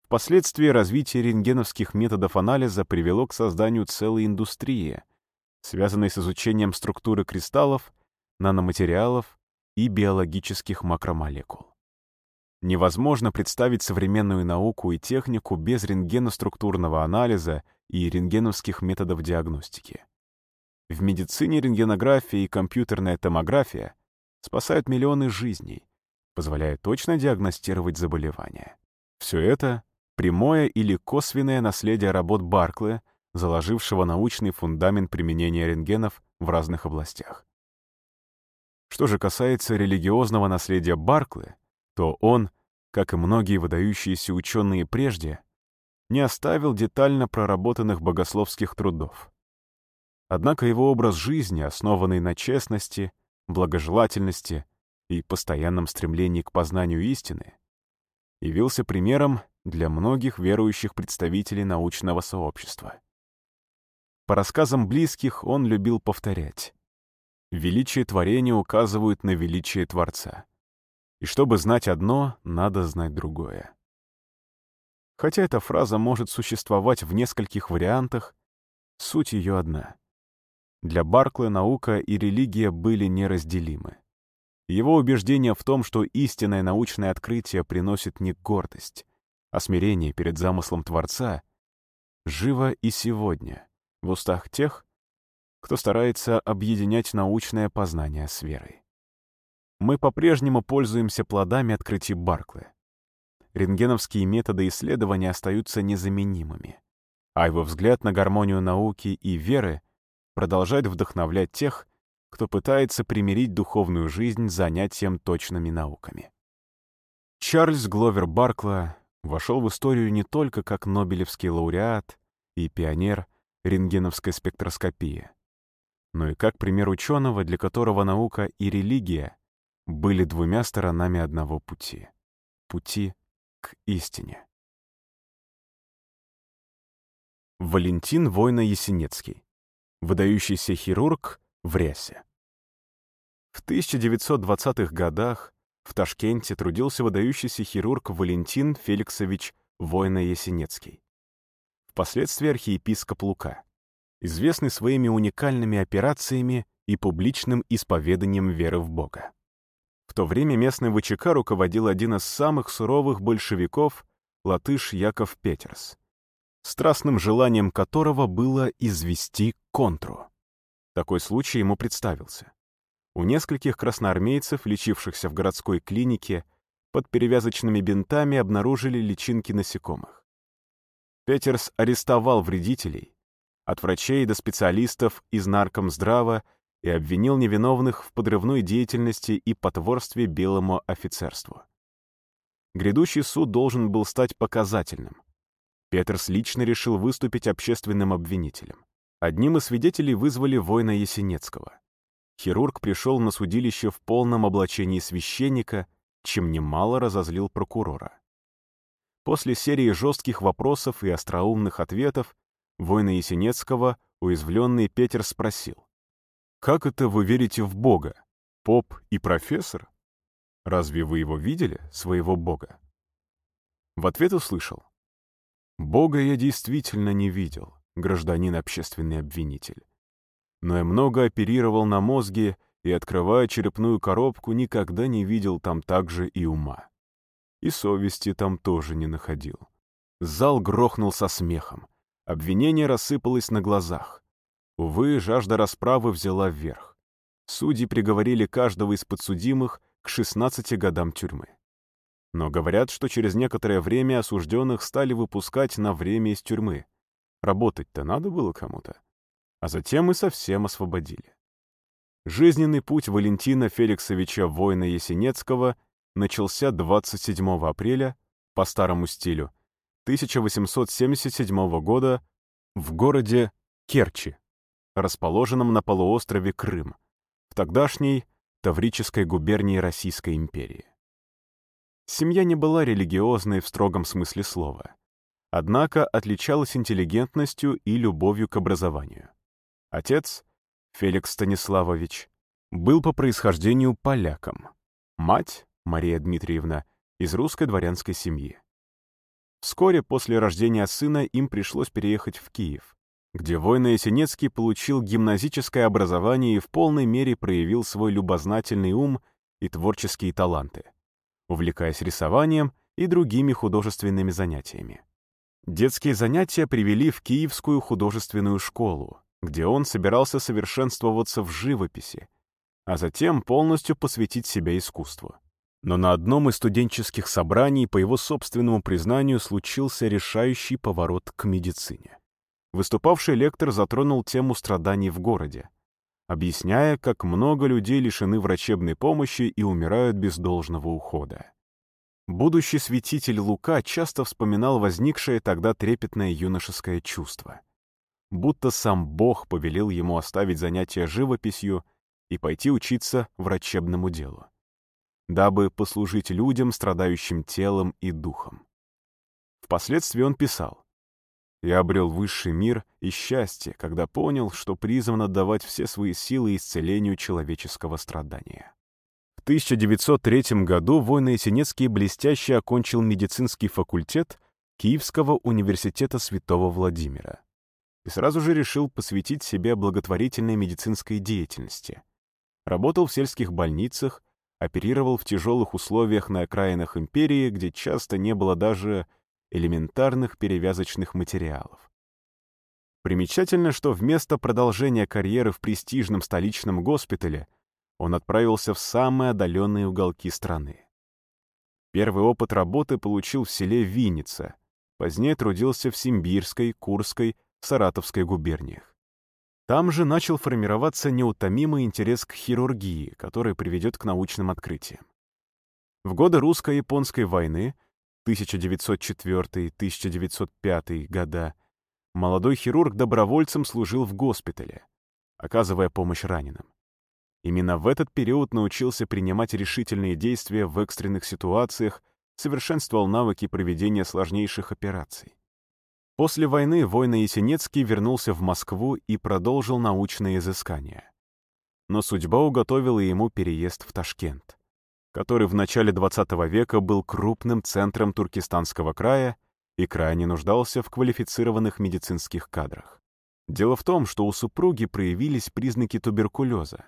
Впоследствии развитие рентгеновских методов анализа привело к созданию целой индустрии, связанной с изучением структуры кристаллов, наноматериалов и биологических макромолекул. Невозможно представить современную науку и технику без рентгеноструктурного анализа и рентгеновских методов диагностики. В медицине рентгенография и компьютерная томография спасают миллионы жизней, позволяя точно диагностировать заболевания. Все это — прямое или косвенное наследие работ Барклая, заложившего научный фундамент применения рентгенов в разных областях. Что же касается религиозного наследия Барклая, то он, как и многие выдающиеся ученые прежде, не оставил детально проработанных богословских трудов. Однако его образ жизни, основанный на честности, благожелательности и постоянном стремлении к познанию истины, явился примером для многих верующих представителей научного сообщества. По рассказам близких он любил повторять «Величие творения указывают на величие Творца, и чтобы знать одно, надо знать другое». Хотя эта фраза может существовать в нескольких вариантах, суть ее одна — для Барклая наука и религия были неразделимы. Его убеждение в том, что истинное научное открытие приносит не гордость, а смирение перед замыслом Творца, живо и сегодня в устах тех, кто старается объединять научное познание с верой. Мы по-прежнему пользуемся плодами открытий Барклы. Рентгеновские методы исследования остаются незаменимыми, а его взгляд на гармонию науки и веры продолжает вдохновлять тех, кто пытается примирить духовную жизнь с занятием точными науками. Чарльз Гловер Баркла вошел в историю не только как Нобелевский лауреат и пионер рентгеновской спектроскопии, но и как пример ученого, для которого наука и религия были двумя сторонами одного пути — пути к истине. Валентин Война-Есенецкий, выдающийся хирург в Рясе. В 1920-х годах в Ташкенте трудился выдающийся хирург Валентин Феликсович Война-Есенецкий. Впоследствии архиепископ Лука, известный своими уникальными операциями и публичным исповеданием веры в Бога. В то время местный ВЧК руководил один из самых суровых большевиков, латыш Яков Петерс, страстным желанием которого было извести контру. Такой случай ему представился. У нескольких красноармейцев, лечившихся в городской клинике, под перевязочными бинтами обнаружили личинки насекомых. Петерс арестовал вредителей, от врачей до специалистов из наркомздрава и обвинил невиновных в подрывной деятельности и потворстве белому офицерству. Грядущий суд должен был стать показательным. Петерс лично решил выступить общественным обвинителем. Одним из свидетелей вызвали воина Есенецкого. Хирург пришел на судилище в полном облачении священника, чем немало разозлил прокурора. После серии жестких вопросов и остроумных ответов воина Есенецкого уязвленный Петер спросил. Как это вы верите в Бога? Поп и профессор? Разве вы его видели, своего Бога? В ответ услышал. Бога я действительно не видел, гражданин общественный обвинитель. Но я много оперировал на мозге и, открывая черепную коробку, никогда не видел там также и ума. И совести там тоже не находил. Зал грохнул со смехом. Обвинение рассыпалось на глазах. Увы, жажда расправы взяла вверх. Судьи приговорили каждого из подсудимых к 16 годам тюрьмы. Но говорят, что через некоторое время осужденных стали выпускать на время из тюрьмы. Работать-то надо было кому-то. А затем и совсем освободили. Жизненный путь Валентина Феликсовича Война Есенецкого начался 27 апреля, по старому стилю, 1877 года в городе Керчи, расположенном на полуострове Крым, в тогдашней Таврической губернии Российской империи. Семья не была религиозной в строгом смысле слова, однако отличалась интеллигентностью и любовью к образованию. Отец, Феликс Станиславович, был по происхождению поляком, мать, Мария Дмитриевна, из русской дворянской семьи. Вскоре после рождения сына им пришлось переехать в Киев, где Война Есенецкий получил гимназическое образование и в полной мере проявил свой любознательный ум и творческие таланты, увлекаясь рисованием и другими художественными занятиями. Детские занятия привели в Киевскую художественную школу, где он собирался совершенствоваться в живописи, а затем полностью посвятить себя искусству. Но на одном из студенческих собраний, по его собственному признанию, случился решающий поворот к медицине. Выступавший лектор затронул тему страданий в городе, объясняя, как много людей лишены врачебной помощи и умирают без должного ухода. Будущий святитель Лука часто вспоминал возникшее тогда трепетное юношеское чувство. Будто сам Бог повелел ему оставить занятия живописью и пойти учиться врачебному делу, дабы послужить людям, страдающим телом и духом. Впоследствии он писал, я обрел высший мир и счастье, когда понял, что призван отдавать все свои силы исцелению человеческого страдания. В 1903 году Война Есенецкий блестяще окончил медицинский факультет Киевского университета Святого Владимира и сразу же решил посвятить себя благотворительной медицинской деятельности. Работал в сельских больницах, оперировал в тяжелых условиях на окраинах империи, где часто не было даже элементарных перевязочных материалов. Примечательно, что вместо продолжения карьеры в престижном столичном госпитале он отправился в самые отдаленные уголки страны. Первый опыт работы получил в селе Винница, позднее трудился в Симбирской, Курской, Саратовской губерниях. Там же начал формироваться неутомимый интерес к хирургии, который приведет к научным открытиям. В годы русско-японской войны 1904-1905 года молодой хирург добровольцем служил в госпитале, оказывая помощь раненым. Именно в этот период научился принимать решительные действия в экстренных ситуациях, совершенствовал навыки проведения сложнейших операций. После войны Война Есенецкий вернулся в Москву и продолжил научные изыскания. Но судьба уготовила ему переезд в Ташкент, который в начале XX века был крупным центром Туркестанского края и крайне нуждался в квалифицированных медицинских кадрах. Дело в том, что у супруги проявились признаки туберкулеза,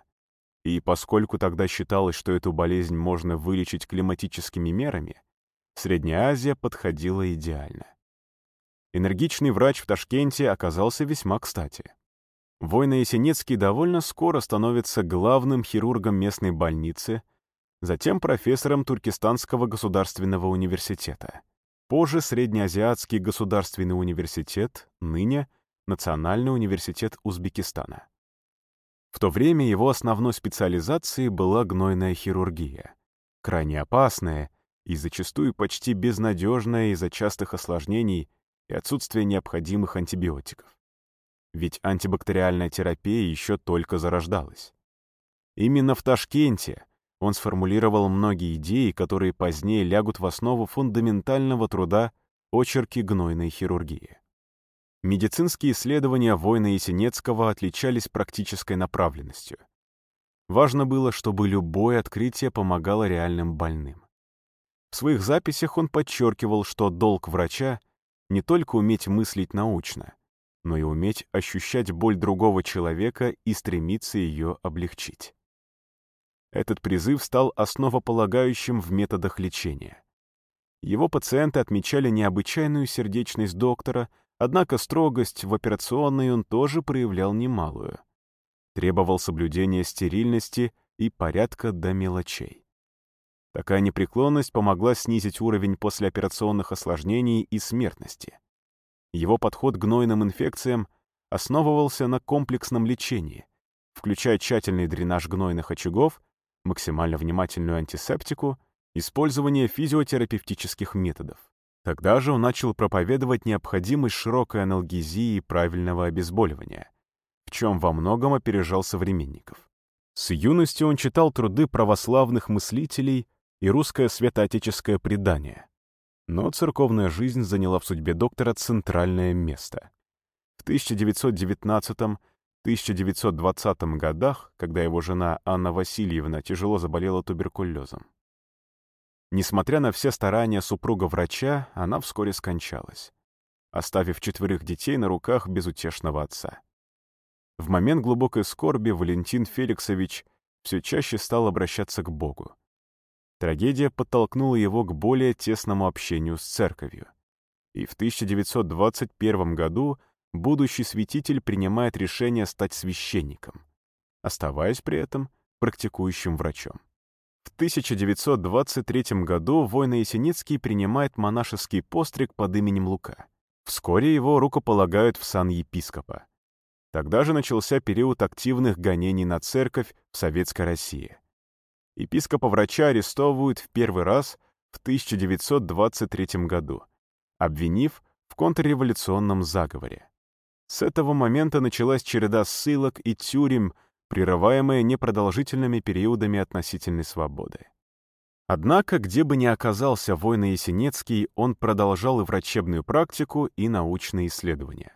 и поскольку тогда считалось, что эту болезнь можно вылечить климатическими мерами, Средняя Азия подходила идеально. Энергичный врач в Ташкенте оказался весьма кстати. Война Есенецкий довольно скоро становится главным хирургом местной больницы, затем профессором Туркестанского государственного университета. Позже Среднеазиатский государственный университет, ныне Национальный университет Узбекистана. В то время его основной специализацией была гнойная хирургия, крайне опасная и зачастую почти безнадежная из-за частых осложнений и отсутствия необходимых антибиотиков. Ведь антибактериальная терапия еще только зарождалась. Именно в Ташкенте он сформулировал многие идеи, которые позднее лягут в основу фундаментального труда «Очерки гнойной хирургии». Медицинские исследования Война Есенецкого отличались практической направленностью. Важно было, чтобы любое открытие помогало реальным больным. В своих записях он подчеркивал, что долг врача — не только уметь мыслить научно, но и уметь ощущать боль другого человека и стремиться ее облегчить. Этот призыв стал основополагающим в методах лечения. Его пациенты отмечали необычайную сердечность доктора — Однако строгость в операционной он тоже проявлял немалую. Требовал соблюдения стерильности и порядка до мелочей. Такая непреклонность помогла снизить уровень послеоперационных осложнений и смертности. Его подход к гнойным инфекциям основывался на комплексном лечении, включая тщательный дренаж гнойных очагов, максимально внимательную антисептику, использование физиотерапевтических методов. Тогда же он начал проповедовать необходимость широкой аналгезии и правильного обезболивания, в чем во многом опережал современников. С юности он читал труды православных мыслителей и русское святоотеческое предание. Но церковная жизнь заняла в судьбе доктора центральное место. В 1919-1920 годах, когда его жена Анна Васильевна тяжело заболела туберкулезом, Несмотря на все старания супруга-врача, она вскоре скончалась, оставив четверых детей на руках безутешного отца. В момент глубокой скорби Валентин Феликсович все чаще стал обращаться к Богу. Трагедия подтолкнула его к более тесному общению с церковью. И в 1921 году будущий святитель принимает решение стать священником, оставаясь при этом практикующим врачом. В 1923 году Война Есеницкий принимает монашеский постриг под именем Лука. Вскоре его рукополагают в сан епископа. Тогда же начался период активных гонений на церковь в Советской России. Епископа-врача арестовывают в первый раз в 1923 году, обвинив в контрреволюционном заговоре. С этого момента началась череда ссылок и тюрем прерываемое непродолжительными периодами относительной свободы. Однако, где бы ни оказался Война Есенецкий, он продолжал и врачебную практику, и научные исследования.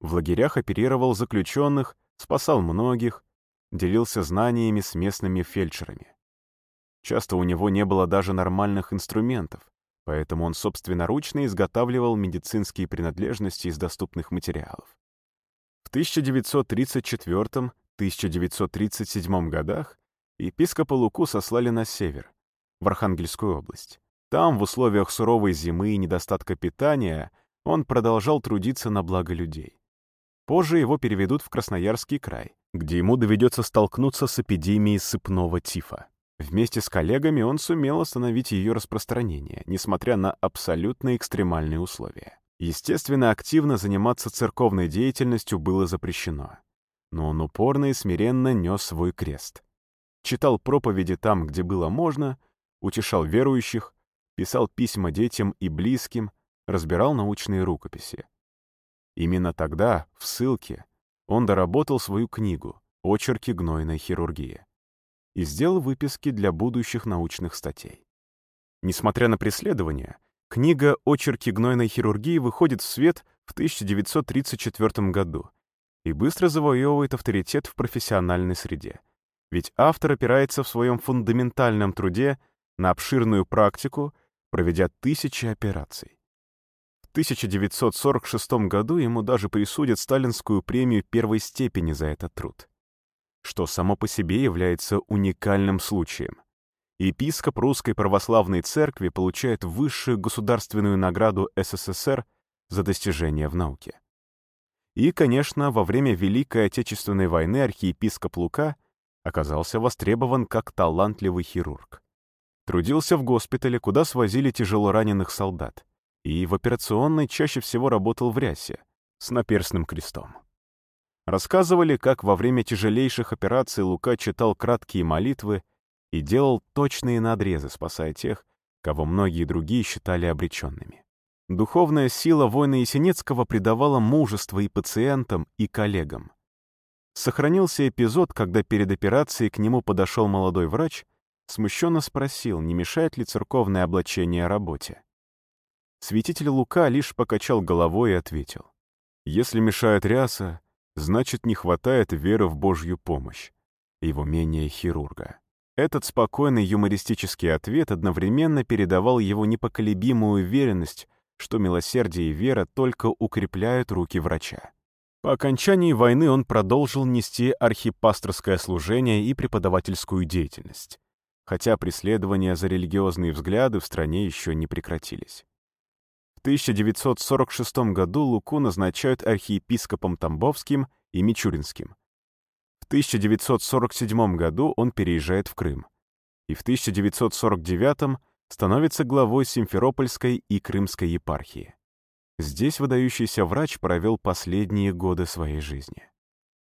В лагерях оперировал заключенных, спасал многих, делился знаниями с местными фельдшерами. Часто у него не было даже нормальных инструментов, поэтому он собственноручно изготавливал медицинские принадлежности из доступных материалов. В 1934 1937 годах епископа Луку сослали на север, в Архангельскую область. Там, в условиях суровой зимы и недостатка питания, он продолжал трудиться на благо людей. Позже его переведут в Красноярский край, где ему доведется столкнуться с эпидемией сыпного тифа. Вместе с коллегами он сумел остановить ее распространение, несмотря на абсолютно экстремальные условия. Естественно, активно заниматься церковной деятельностью было запрещено. Но он упорно и смиренно нес свой крест. Читал проповеди там, где было можно, утешал верующих, писал письма детям и близким, разбирал научные рукописи. Именно тогда, в ссылке, он доработал свою книгу «Очерки гнойной хирургии» и сделал выписки для будущих научных статей. Несмотря на преследование, книга «Очерки гнойной хирургии» выходит в свет в 1934 году и быстро завоевывает авторитет в профессиональной среде. Ведь автор опирается в своем фундаментальном труде на обширную практику, проведя тысячи операций. В 1946 году ему даже присудят сталинскую премию первой степени за этот труд, что само по себе является уникальным случаем. Епископ Русской Православной Церкви получает высшую государственную награду СССР за достижения в науке. И, конечно, во время Великой Отечественной войны архиепископ Лука оказался востребован как талантливый хирург. Трудился в госпитале, куда свозили тяжелораненых солдат, и в операционной чаще всего работал в рясе, с наперстным крестом. Рассказывали, как во время тяжелейших операций Лука читал краткие молитвы и делал точные надрезы, спасая тех, кого многие другие считали обреченными. Духовная сила воина Есенинского придавала мужество и пациентам, и коллегам. Сохранился эпизод, когда перед операцией к нему подошел молодой врач, смущенно спросил, не мешает ли церковное облачение работе. Святитель Лука лишь покачал головой и ответил. «Если мешает ряса, значит, не хватает веры в Божью помощь и в хирурга». Этот спокойный юмористический ответ одновременно передавал его непоколебимую уверенность что милосердие и вера только укрепляют руки врача. По окончании войны он продолжил нести архипасторское служение и преподавательскую деятельность, хотя преследования за религиозные взгляды в стране еще не прекратились. В 1946 году Луку назначают архиепископом Тамбовским и Мичуринским. В 1947 году он переезжает в Крым. И в 1949 становится главой Симферопольской и Крымской епархии. Здесь выдающийся врач провел последние годы своей жизни.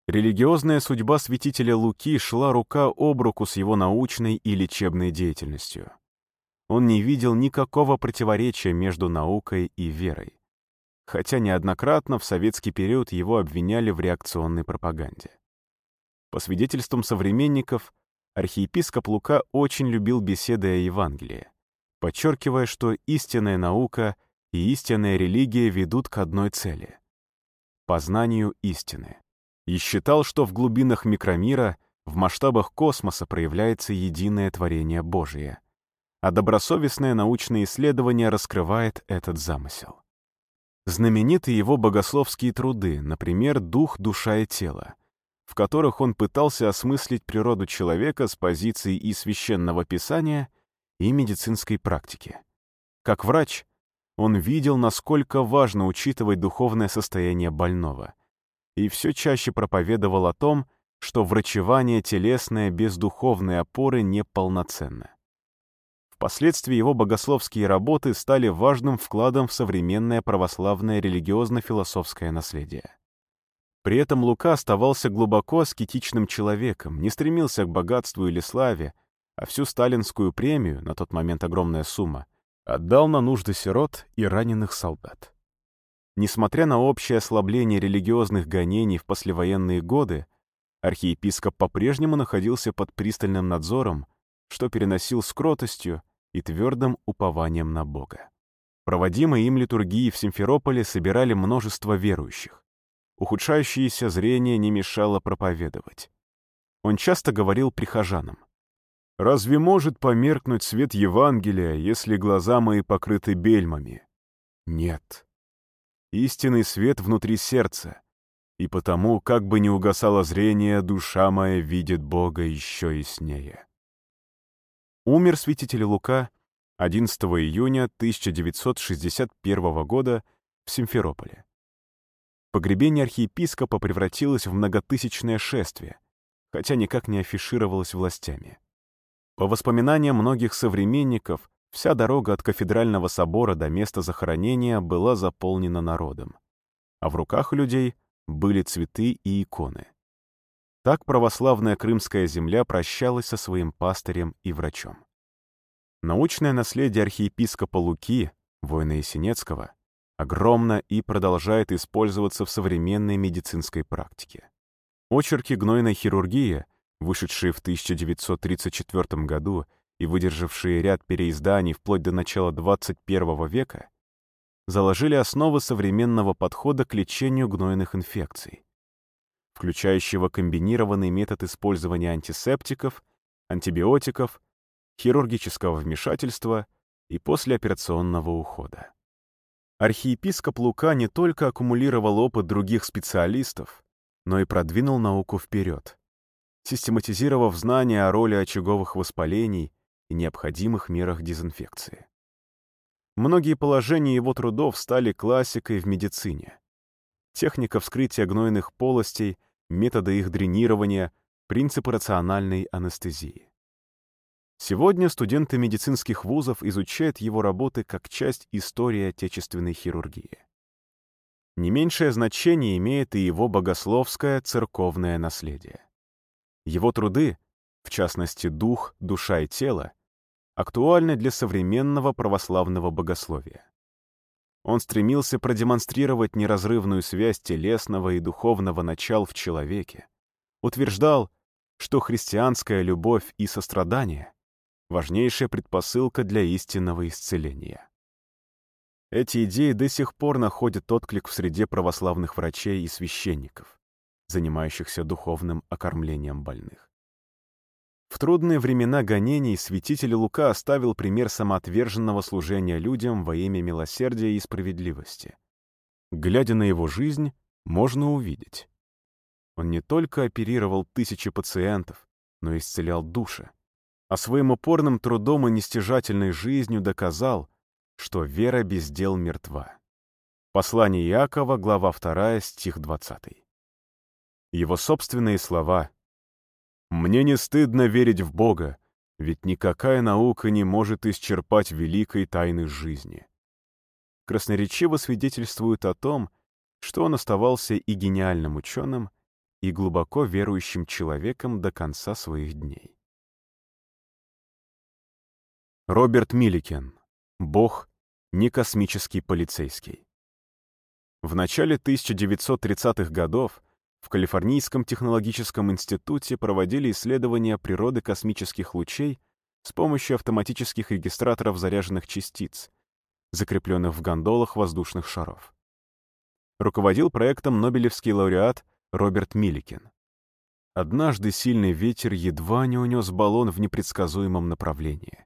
Религиозная судьба святителя Луки шла рука об руку с его научной и лечебной деятельностью. Он не видел никакого противоречия между наукой и верой, хотя неоднократно в советский период его обвиняли в реакционной пропаганде. По свидетельствам современников, архиепископ Лука очень любил беседы о Евангелии подчеркивая, что истинная наука и истинная религия ведут к одной цели — познанию истины. И считал, что в глубинах микромира, в масштабах космоса проявляется единое творение Божие, а добросовестное научное исследование раскрывает этот замысел. Знамениты его богословские труды, например, «Дух, душа и тело», в которых он пытался осмыслить природу человека с позиции и священного писания — и медицинской практики. Как врач, он видел, насколько важно учитывать духовное состояние больного, и все чаще проповедовал о том, что врачевание телесное без духовной опоры неполноценно. Впоследствии его богословские работы стали важным вкладом в современное православное религиозно-философское наследие. При этом Лука оставался глубоко аскетичным человеком, не стремился к богатству или славе, а всю сталинскую премию, на тот момент огромная сумма, отдал на нужды сирот и раненых солдат. Несмотря на общее ослабление религиозных гонений в послевоенные годы, архиепископ по-прежнему находился под пристальным надзором, что переносил с и твердым упованием на Бога. Проводимые им литургии в Симферополе собирали множество верующих. Ухудшающееся зрение не мешало проповедовать. Он часто говорил прихожанам — Разве может померкнуть свет Евангелия, если глаза мои покрыты бельмами? Нет. Истинный свет внутри сердца, и потому, как бы ни угасало зрение, душа моя видит Бога еще яснее. Умер святитель Лука 11 июня 1961 года в Симферополе. Погребение архиепископа превратилось в многотысячное шествие, хотя никак не афишировалось властями. По воспоминаниям многих современников, вся дорога от кафедрального собора до места захоронения была заполнена народом, а в руках людей были цветы и иконы. Так православная крымская земля прощалась со своим пастырем и врачом. Научное наследие архиепископа Луки, воина Есенецкого, огромно и продолжает использоваться в современной медицинской практике. Очерки гнойной хирургии, вышедшие в 1934 году и выдержавшие ряд переизданий вплоть до начала 21 века, заложили основы современного подхода к лечению гнойных инфекций, включающего комбинированный метод использования антисептиков, антибиотиков, хирургического вмешательства и послеоперационного ухода. Архиепископ Лука не только аккумулировал опыт других специалистов, но и продвинул науку вперед, систематизировав знания о роли очаговых воспалений и необходимых мерах дезинфекции. Многие положения его трудов стали классикой в медицине. Техника вскрытия гнойных полостей, методы их дренирования, принципы рациональной анестезии. Сегодня студенты медицинских вузов изучают его работы как часть истории отечественной хирургии. Не меньшее значение имеет и его богословское церковное наследие. Его труды, в частности «Дух, душа и тело», актуальны для современного православного богословия. Он стремился продемонстрировать неразрывную связь телесного и духовного начал в человеке, утверждал, что христианская любовь и сострадание важнейшая предпосылка для истинного исцеления. Эти идеи до сих пор находят отклик в среде православных врачей и священников, занимающихся духовным окормлением больных. В трудные времена гонений святитель Лука оставил пример самоотверженного служения людям во имя милосердия и справедливости. Глядя на его жизнь, можно увидеть. Он не только оперировал тысячи пациентов, но и исцелял души а своим упорным трудом и нестяжательной жизнью доказал, что вера без дел мертва. Послание Иакова, глава 2, стих 20. Его собственные слова «Мне не стыдно верить в Бога, ведь никакая наука не может исчерпать великой тайны жизни». Красноречиво свидетельствуют о том, что он оставался и гениальным ученым, и глубоко верующим человеком до конца своих дней. Роберт Милликен. Бог, не космический полицейский. В начале 1930-х годов в Калифорнийском технологическом институте проводили исследования природы космических лучей с помощью автоматических регистраторов заряженных частиц, закрепленных в гондолах воздушных шаров. Руководил проектом Нобелевский лауреат Роберт Милликен. Однажды сильный ветер едва не унес баллон в непредсказуемом направлении.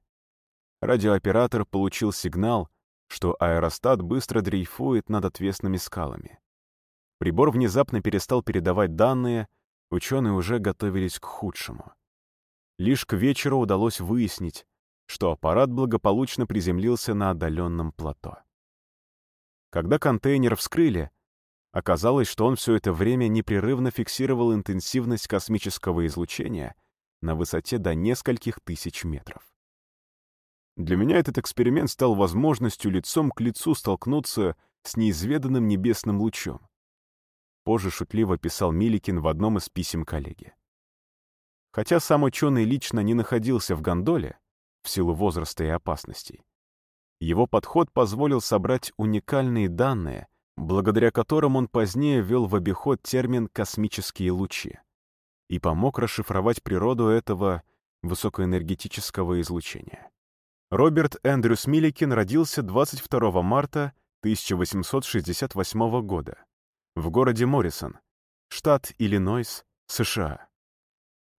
Радиооператор получил сигнал, что аэростат быстро дрейфует над отвесными скалами. Прибор внезапно перестал передавать данные, ученые уже готовились к худшему. Лишь к вечеру удалось выяснить, что аппарат благополучно приземлился на отдаленном плато. Когда контейнер вскрыли, оказалось, что он все это время непрерывно фиксировал интенсивность космического излучения на высоте до нескольких тысяч метров. Для меня этот эксперимент стал возможностью лицом к лицу столкнуться с неизведанным небесным лучом. Позже шутливо писал Миликин в одном из писем коллеги. Хотя сам ученый лично не находился в гондоле, в силу возраста и опасностей, его подход позволил собрать уникальные данные, благодаря которым он позднее ввел в обиход термин «космические лучи» и помог расшифровать природу этого высокоэнергетического излучения. Роберт Эндрюс Милликин родился 22 марта 1868 года в городе Моррисон, штат Иллинойс, США.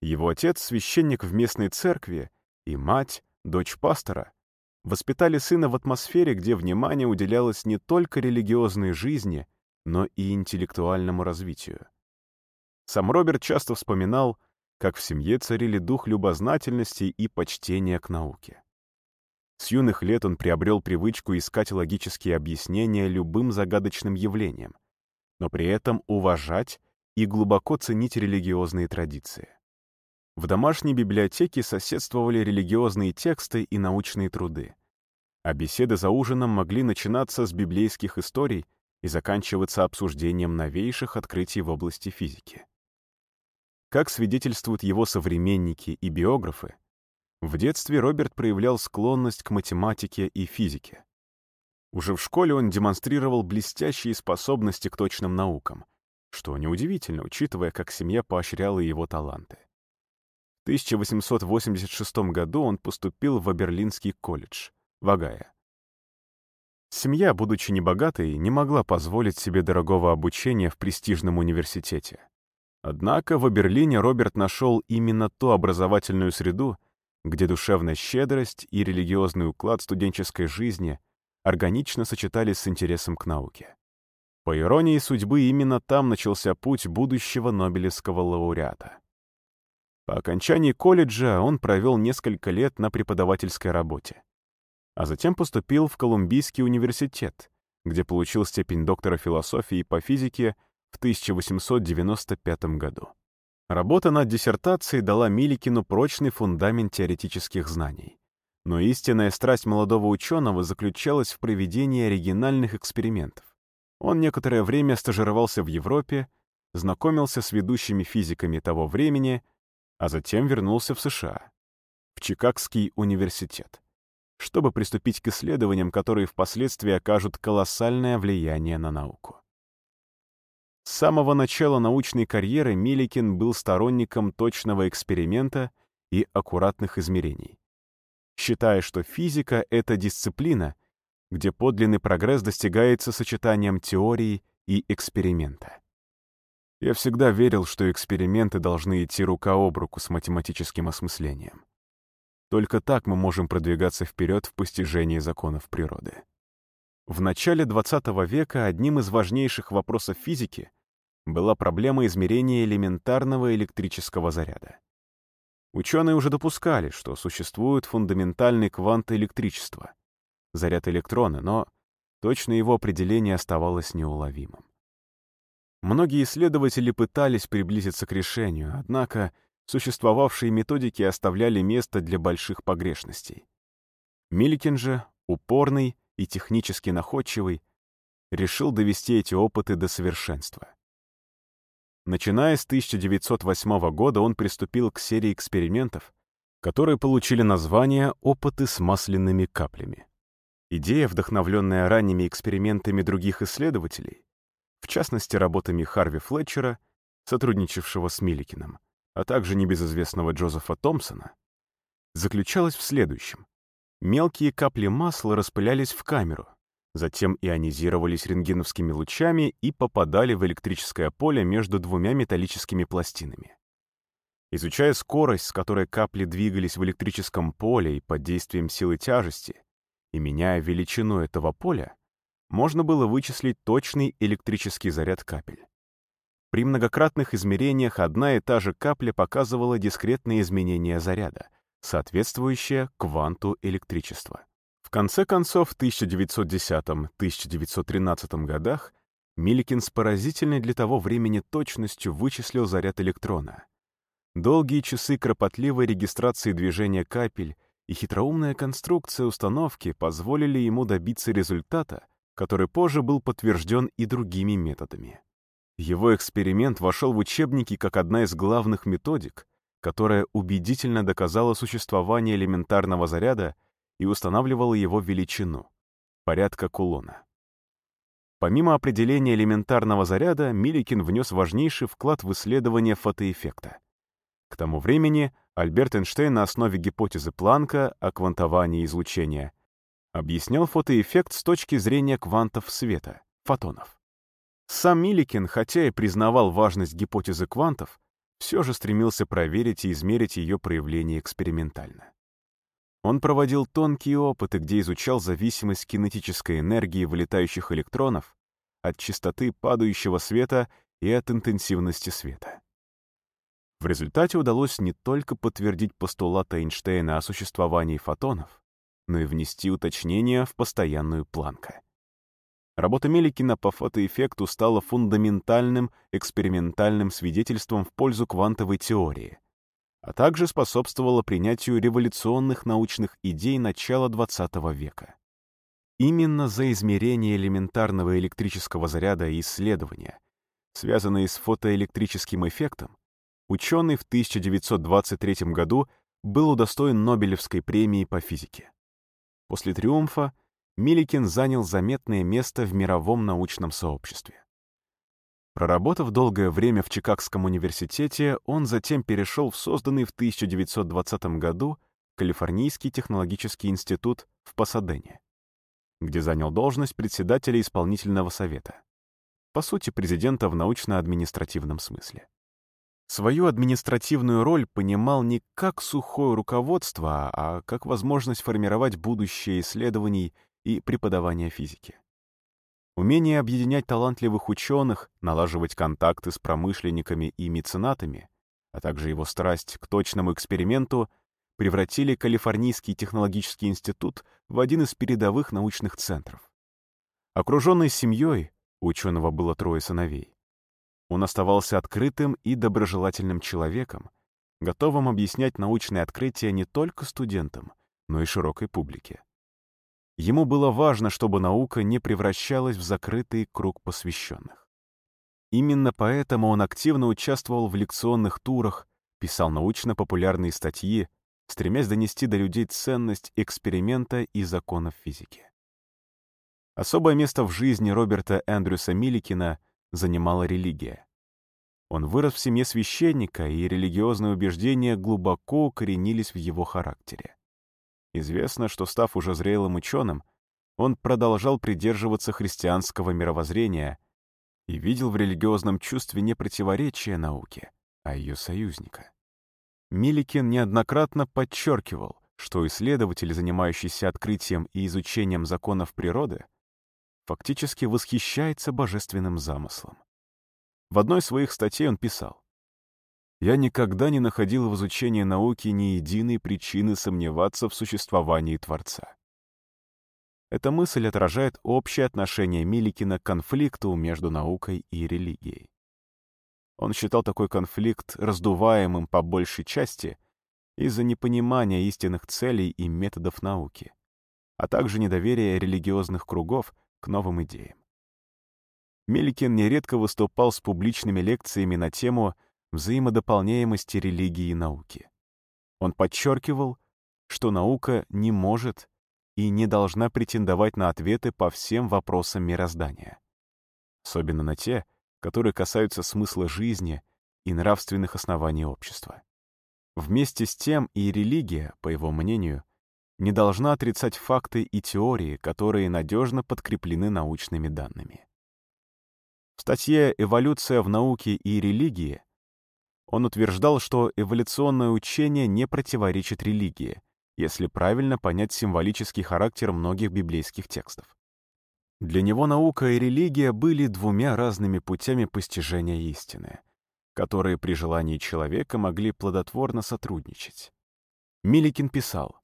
Его отец, священник в местной церкви, и мать, дочь пастора, воспитали сына в атмосфере, где внимание уделялось не только религиозной жизни, но и интеллектуальному развитию. Сам Роберт часто вспоминал, как в семье царили дух любознательности и почтения к науке. С юных лет он приобрел привычку искать логические объяснения любым загадочным явлениям, но при этом уважать и глубоко ценить религиозные традиции. В домашней библиотеке соседствовали религиозные тексты и научные труды, а беседы за ужином могли начинаться с библейских историй и заканчиваться обсуждением новейших открытий в области физики. Как свидетельствуют его современники и биографы, в детстве Роберт проявлял склонность к математике и физике. Уже в школе он демонстрировал блестящие способности к точным наукам, что неудивительно, учитывая, как семья поощряла его таланты. В 1886 году он поступил в Аберлинский колледж, Вагая. Семья, будучи небогатой, не могла позволить себе дорогого обучения в престижном университете. Однако в Берлине Роберт нашел именно ту образовательную среду, где душевная щедрость и религиозный уклад студенческой жизни органично сочетались с интересом к науке. По иронии судьбы, именно там начался путь будущего Нобелевского лауреата. По окончании колледжа он провел несколько лет на преподавательской работе, а затем поступил в Колумбийский университет, где получил степень доктора философии по физике в 1895 году. Работа над диссертацией дала Миликину прочный фундамент теоретических знаний. Но истинная страсть молодого ученого заключалась в проведении оригинальных экспериментов. Он некоторое время стажировался в Европе, знакомился с ведущими физиками того времени, а затем вернулся в США, в Чикагский университет, чтобы приступить к исследованиям, которые впоследствии окажут колоссальное влияние на науку. С самого начала научной карьеры Миликин был сторонником точного эксперимента и аккуратных измерений, считая, что физика — это дисциплина, где подлинный прогресс достигается сочетанием теории и эксперимента. Я всегда верил, что эксперименты должны идти рука об руку с математическим осмыслением. Только так мы можем продвигаться вперед в постижении законов природы. В начале XX века одним из важнейших вопросов физики была проблема измерения элементарного электрического заряда. Ученые уже допускали, что существует фундаментальный квант электричества, заряд электрона, но точно его определение оставалось неуловимым. Многие исследователи пытались приблизиться к решению, однако существовавшие методики оставляли место для больших погрешностей. Милькин же, упорный и технически находчивый, решил довести эти опыты до совершенства. Начиная с 1908 года он приступил к серии экспериментов, которые получили название «опыты с масляными каплями». Идея, вдохновленная ранними экспериментами других исследователей, в частности работами Харви Флетчера, сотрудничавшего с Милликиным, а также небезызвестного Джозефа Томпсона, заключалась в следующем. Мелкие капли масла распылялись в камеру, затем ионизировались рентгеновскими лучами и попадали в электрическое поле между двумя металлическими пластинами. Изучая скорость, с которой капли двигались в электрическом поле и под действием силы тяжести, и меняя величину этого поля, можно было вычислить точный электрический заряд капель. При многократных измерениях одна и та же капля показывала дискретные изменения заряда, соответствующие кванту электричества. В конце концов, в 1910-1913 годах Миликин с поразительной для того времени точностью вычислил заряд электрона. Долгие часы кропотливой регистрации движения капель и хитроумная конструкция установки позволили ему добиться результата, который позже был подтвержден и другими методами. Его эксперимент вошел в учебники как одна из главных методик, которая убедительно доказала существование элементарного заряда и устанавливала его величину — порядка кулона. Помимо определения элементарного заряда, Миликин внес важнейший вклад в исследование фотоэффекта. К тому времени Альберт Эйнштейн на основе гипотезы Планка о квантовании излучения объяснял фотоэффект с точки зрения квантов света, фотонов. Сам Миликин, хотя и признавал важность гипотезы квантов, все же стремился проверить и измерить ее проявление экспериментально. Он проводил тонкие опыты, где изучал зависимость кинетической энергии вылетающих электронов от частоты падающего света и от интенсивности света. В результате удалось не только подтвердить постулат Эйнштейна о существовании фотонов, но и внести уточнения в постоянную Планка. Работа Меликина по фотоэффекту стала фундаментальным экспериментальным свидетельством в пользу квантовой теории, а также способствовала принятию революционных научных идей начала XX века. Именно за измерение элементарного электрического заряда и исследования, связанные с фотоэлектрическим эффектом, ученый в 1923 году был удостоен Нобелевской премии по физике. После триумфа Миликин занял заметное место в мировом научном сообществе. Проработав долгое время в Чикагском университете, он затем перешел в созданный в 1920 году Калифорнийский технологический институт в Пасадене, где занял должность председателя исполнительного совета, по сути, президента в научно-административном смысле. Свою административную роль понимал не как сухое руководство, а как возможность формировать будущее исследований и преподавания физики. Умение объединять талантливых ученых, налаживать контакты с промышленниками и меценатами, а также его страсть к точному эксперименту превратили Калифорнийский технологический институт в один из передовых научных центров. Окруженный семьей, у ученого было трое сыновей, он оставался открытым и доброжелательным человеком, готовым объяснять научные открытия не только студентам, но и широкой публике. Ему было важно, чтобы наука не превращалась в закрытый круг посвященных. Именно поэтому он активно участвовал в лекционных турах, писал научно-популярные статьи, стремясь донести до людей ценность эксперимента и законов физики. Особое место в жизни Роберта Эндрюса Миликина занимала религия. Он вырос в семье священника, и религиозные убеждения глубоко укоренились в его характере. Известно, что, став уже зрелым ученым, он продолжал придерживаться христианского мировоззрения и видел в религиозном чувстве не противоречие науке, а ее союзника. Миликин неоднократно подчеркивал, что исследователь, занимающийся открытием и изучением законов природы, фактически восхищается божественным замыслом. В одной из своих статей он писал, я никогда не находил в изучении науки ни единой причины сомневаться в существовании Творца. Эта мысль отражает общее отношение Миликина к конфликту между наукой и религией. Он считал такой конфликт раздуваемым по большей части из-за непонимания истинных целей и методов науки, а также недоверия религиозных кругов к новым идеям. Миликин нередко выступал с публичными лекциями на тему взаимодополняемости религии и науки. Он подчеркивал, что наука не может и не должна претендовать на ответы по всем вопросам мироздания, особенно на те, которые касаются смысла жизни и нравственных оснований общества. Вместе с тем и религия, по его мнению, не должна отрицать факты и теории, которые надежно подкреплены научными данными. В статье «Эволюция в науке и религии» Он утверждал, что эволюционное учение не противоречит религии, если правильно понять символический характер многих библейских текстов. Для него наука и религия были двумя разными путями постижения истины, которые при желании человека могли плодотворно сотрудничать. Миликин писал,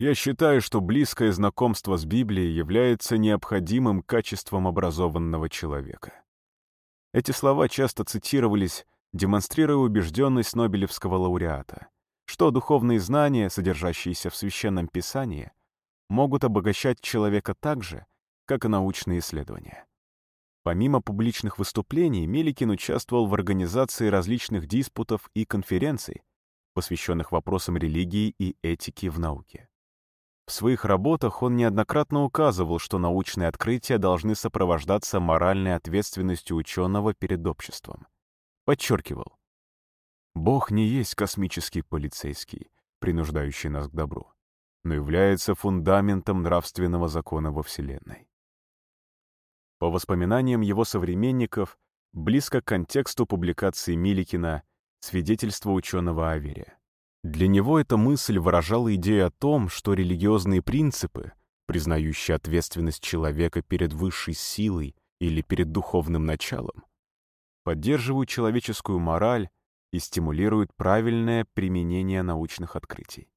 «Я считаю, что близкое знакомство с Библией является необходимым качеством образованного человека». Эти слова часто цитировались демонстрируя убежденность Нобелевского лауреата, что духовные знания, содержащиеся в Священном Писании, могут обогащать человека так же, как и научные исследования. Помимо публичных выступлений, Меликин участвовал в организации различных диспутов и конференций, посвященных вопросам религии и этики в науке. В своих работах он неоднократно указывал, что научные открытия должны сопровождаться моральной ответственностью ученого перед обществом подчеркивал. Бог не есть космический полицейский, принуждающий нас к добру, но является фундаментом нравственного закона во Вселенной. По воспоминаниям его современников, близко к контексту публикации Миликина «Свидетельство ученого Аверия». Для него эта мысль выражала идею о том, что религиозные принципы, признающие ответственность человека перед высшей силой или перед духовным началом, поддерживают человеческую мораль и стимулируют правильное применение научных открытий.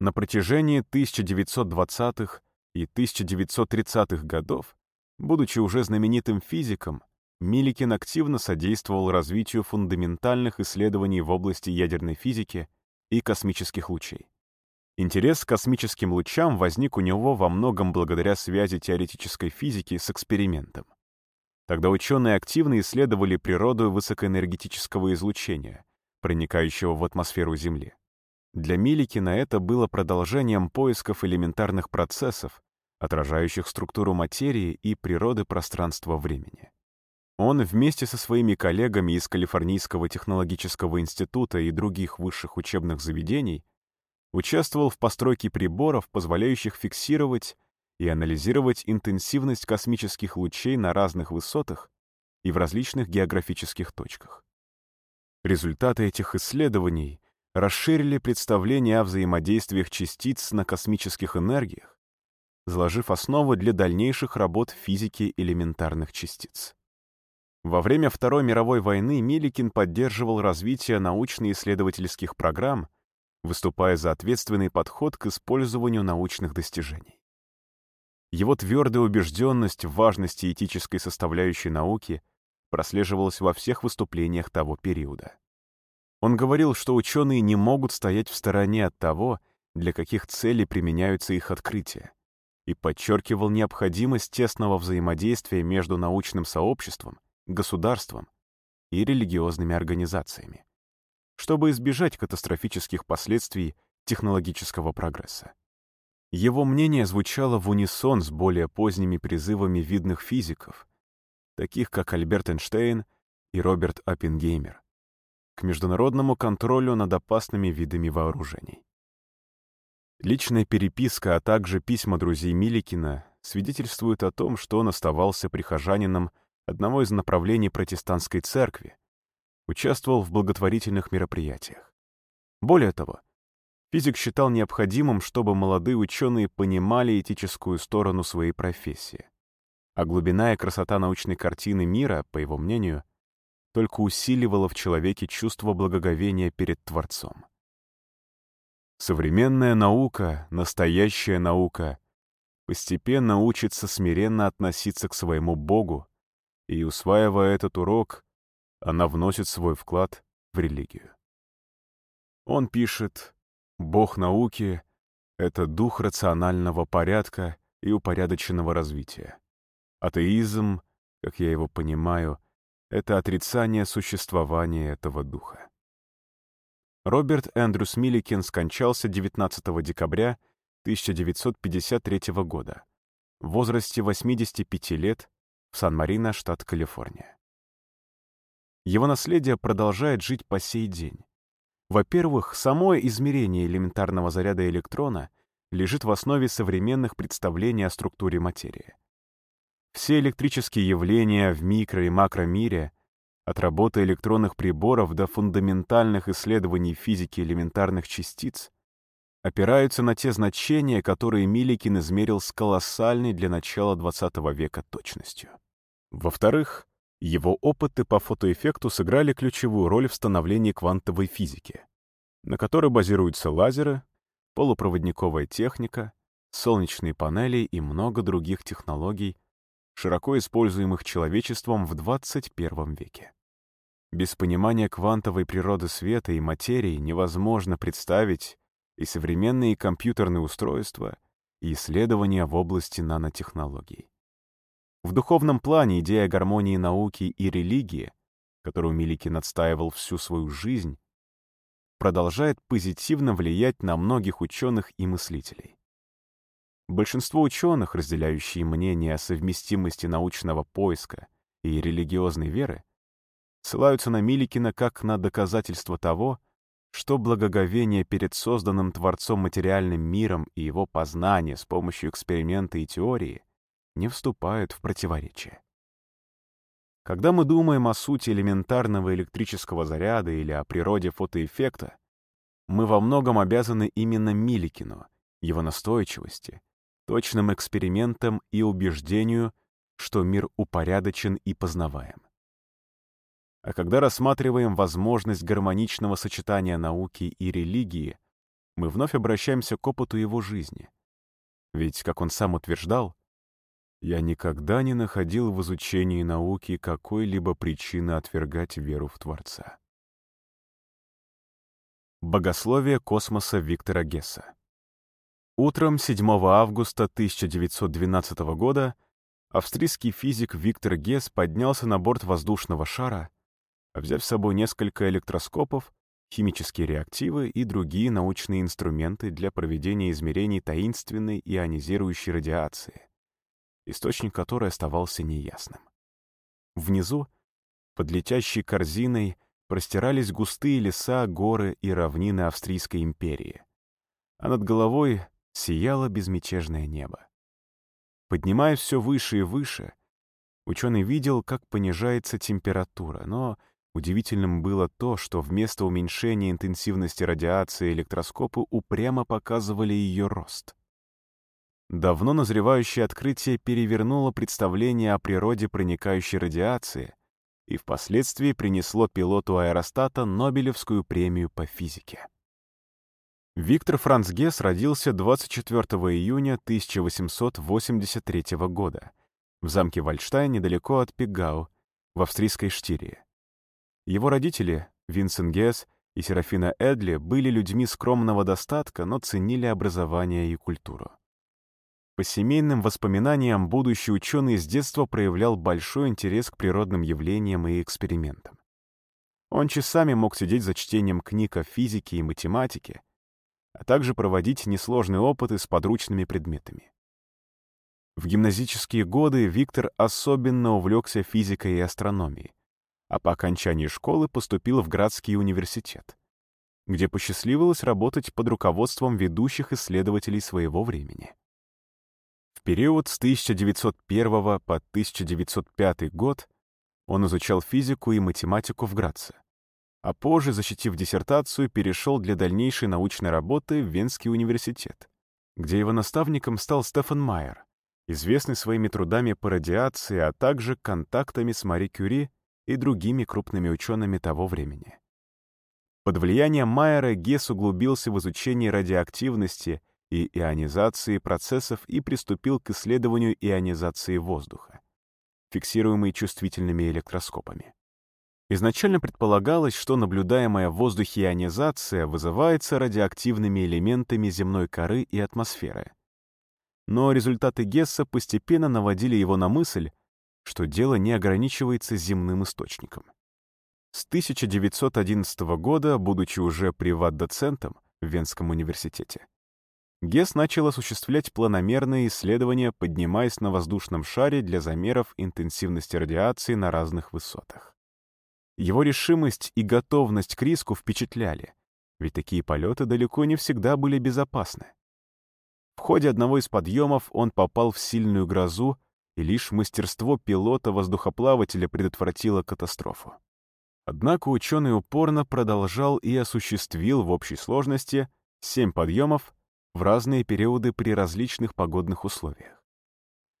На протяжении 1920-х и 1930-х годов Будучи уже знаменитым физиком, Миликин активно содействовал развитию фундаментальных исследований в области ядерной физики и космических лучей. Интерес к космическим лучам возник у него во многом благодаря связи теоретической физики с экспериментом. Тогда ученые активно исследовали природу высокоэнергетического излучения, проникающего в атмосферу Земли. Для Миликина это было продолжением поисков элементарных процессов, отражающих структуру материи и природы пространства-времени. Он вместе со своими коллегами из Калифорнийского технологического института и других высших учебных заведений участвовал в постройке приборов, позволяющих фиксировать и анализировать интенсивность космических лучей на разных высотах и в различных географических точках. Результаты этих исследований расширили представление о взаимодействиях частиц на космических энергиях, заложив основу для дальнейших работ физики элементарных частиц. Во время Второй мировой войны Миликин поддерживал развитие научно-исследовательских программ, выступая за ответственный подход к использованию научных достижений. Его твердая убежденность в важности этической составляющей науки прослеживалась во всех выступлениях того периода. Он говорил, что ученые не могут стоять в стороне от того, для каких целей применяются их открытия, и подчеркивал необходимость тесного взаимодействия между научным сообществом, государством и религиозными организациями чтобы избежать катастрофических последствий технологического прогресса. Его мнение звучало в унисон с более поздними призывами видных физиков, таких как Альберт Эйнштейн и Роберт Оппенгеймер, к международному контролю над опасными видами вооружений. Личная переписка, а также письма друзей Миликина свидетельствуют о том, что он оставался прихожанином одного из направлений протестантской церкви, участвовал в благотворительных мероприятиях. Более того, физик считал необходимым, чтобы молодые ученые понимали этическую сторону своей профессии. А глубина и красота научной картины мира, по его мнению, только усиливала в человеке чувство благоговения перед Творцом. Современная наука, настоящая наука, постепенно учится смиренно относиться к своему Богу, и, усваивая этот урок, она вносит свой вклад в религию. Он пишет, «Бог науки — это дух рационального порядка и упорядоченного развития. Атеизм, как я его понимаю, это отрицание существования этого духа». Роберт Эндрюс Милликин скончался 19 декабря 1953 года в возрасте 85 лет в Сан-Марино, штат Калифорния. Его наследие продолжает жить по сей день. Во-первых, само измерение элементарного заряда электрона лежит в основе современных представлений о структуре материи. Все электрические явления в микро- и макромире, от работы электронных приборов до фундаментальных исследований физики элементарных частиц, опираются на те значения, которые Миликин измерил с колоссальной для начала XX века точностью. Во-вторых, его опыты по фотоэффекту сыграли ключевую роль в становлении квантовой физики, на которой базируются лазеры, полупроводниковая техника, солнечные панели и много других технологий, широко используемых человечеством в 21 веке. Без понимания квантовой природы света и материи невозможно представить и современные компьютерные устройства, и исследования в области нанотехнологий. В духовном плане идея гармонии науки и религии, которую Миликин отстаивал всю свою жизнь, продолжает позитивно влиять на многих ученых и мыслителей. Большинство ученых, разделяющие мнение о совместимости научного поиска и религиозной веры, ссылаются на Миликина как на доказательство того, что благоговение перед созданным Творцом материальным миром и его познание с помощью эксперимента и теории не вступают в противоречие. Когда мы думаем о сути элементарного электрического заряда или о природе фотоэффекта, мы во многом обязаны именно Миликину, его настойчивости, точным экспериментам и убеждению, что мир упорядочен и познаваем. А когда рассматриваем возможность гармоничного сочетания науки и религии, мы вновь обращаемся к опыту его жизни. Ведь, как он сам утверждал, я никогда не находил в изучении науки какой-либо причины отвергать веру в Творца. Богословие космоса Виктора Гесса Утром 7 августа 1912 года австрийский физик Виктор Гесс поднялся на борт воздушного шара, взяв с собой несколько электроскопов, химические реактивы и другие научные инструменты для проведения измерений таинственной ионизирующей радиации, источник которой оставался неясным. Внизу, под летящей корзиной, простирались густые леса, горы и равнины Австрийской империи, а над головой сияло безмятежное небо. Поднимаясь все выше и выше, ученый видел, как понижается температура, но удивительным было то, что вместо уменьшения интенсивности радиации электроскопы упрямо показывали ее рост. Давно назревающее открытие перевернуло представление о природе проникающей радиации и впоследствии принесло пилоту аэростата Нобелевскую премию по физике. Виктор Франц Гесс родился 24 июня 1883 года в замке Вальштайн недалеко от Пегау, в австрийской Штирии. Его родители, Винсент Гесс и Серафина Эдли, были людьми скромного достатка, но ценили образование и культуру. По семейным воспоминаниям будущий ученый с детства проявлял большой интерес к природным явлениям и экспериментам. Он часами мог сидеть за чтением книг о физике и математике, а также проводить несложные опыты с подручными предметами. В гимназические годы Виктор особенно увлекся физикой и астрономией, а по окончании школы поступил в Градский университет, где посчастливилось работать под руководством ведущих исследователей своего времени. Период с 1901 по 1905 год он изучал физику и математику в Граце, а позже, защитив диссертацию, перешел для дальнейшей научной работы в Венский университет, где его наставником стал Стефан Майер, известный своими трудами по радиации, а также контактами с Мари Кюри и другими крупными учеными того времени. Под влиянием Майера Гесс углубился в изучение радиоактивности и ионизации процессов и приступил к исследованию ионизации воздуха, фиксируемой чувствительными электроскопами. Изначально предполагалось, что наблюдаемая в воздухе ионизация вызывается радиоактивными элементами земной коры и атмосферы. Но результаты Гесса постепенно наводили его на мысль, что дело не ограничивается земным источником. С 1911 года, будучи уже приват-доцентом в Венском университете, Гесс начал осуществлять планомерные исследования, поднимаясь на воздушном шаре для замеров интенсивности радиации на разных высотах. Его решимость и готовность к риску впечатляли, ведь такие полеты далеко не всегда были безопасны. В ходе одного из подъемов он попал в сильную грозу, и лишь мастерство пилота-воздухоплавателя предотвратило катастрофу. Однако ученый упорно продолжал и осуществил в общей сложности семь подъемов в разные периоды при различных погодных условиях,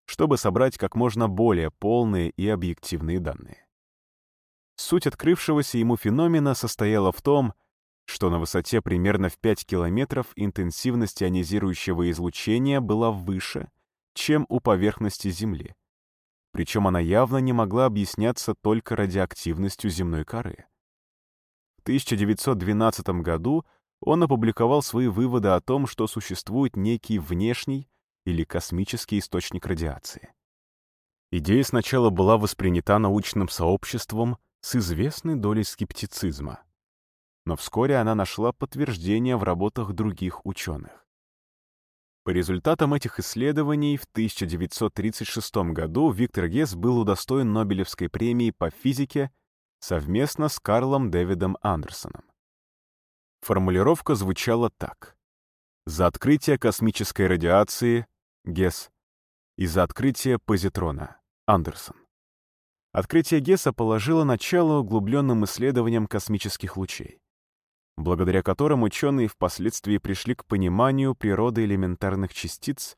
чтобы собрать как можно более полные и объективные данные. Суть открывшегося ему феномена состояла в том, что на высоте примерно в 5 километров интенсивность ионизирующего излучения была выше, чем у поверхности Земли. Причем она явно не могла объясняться только радиоактивностью земной коры. В 1912 году он опубликовал свои выводы о том, что существует некий внешний или космический источник радиации. Идея сначала была воспринята научным сообществом с известной долей скептицизма, но вскоре она нашла подтверждение в работах других ученых. По результатам этих исследований в 1936 году Виктор Гесс был удостоен Нобелевской премии по физике совместно с Карлом Дэвидом Андерсоном. Формулировка звучала так. За открытие космической радиации — Гесс и за открытие позитрона — Андерсон. Открытие Гесса положило начало углубленным исследованиям космических лучей, благодаря которым ученые впоследствии пришли к пониманию природы элементарных частиц,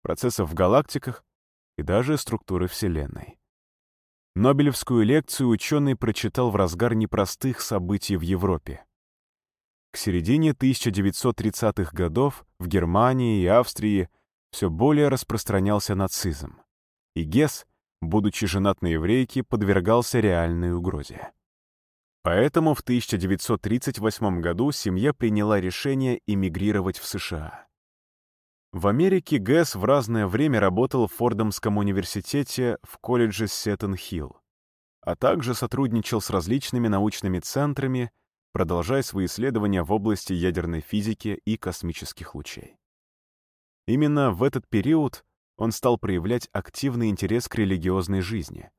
процессов в галактиках и даже структуры Вселенной. Нобелевскую лекцию ученый прочитал в разгар непростых событий в Европе. К середине 1930-х годов в Германии и Австрии все более распространялся нацизм, и Гесс, будучи женат на еврейке, подвергался реальной угрозе. Поэтому в 1938 году семья приняла решение эмигрировать в США. В Америке Гэс в разное время работал в Фордомском университете в колледже Сеттон-Хилл, а также сотрудничал с различными научными центрами, продолжая свои исследования в области ядерной физики и космических лучей. Именно в этот период он стал проявлять активный интерес к религиозной жизни,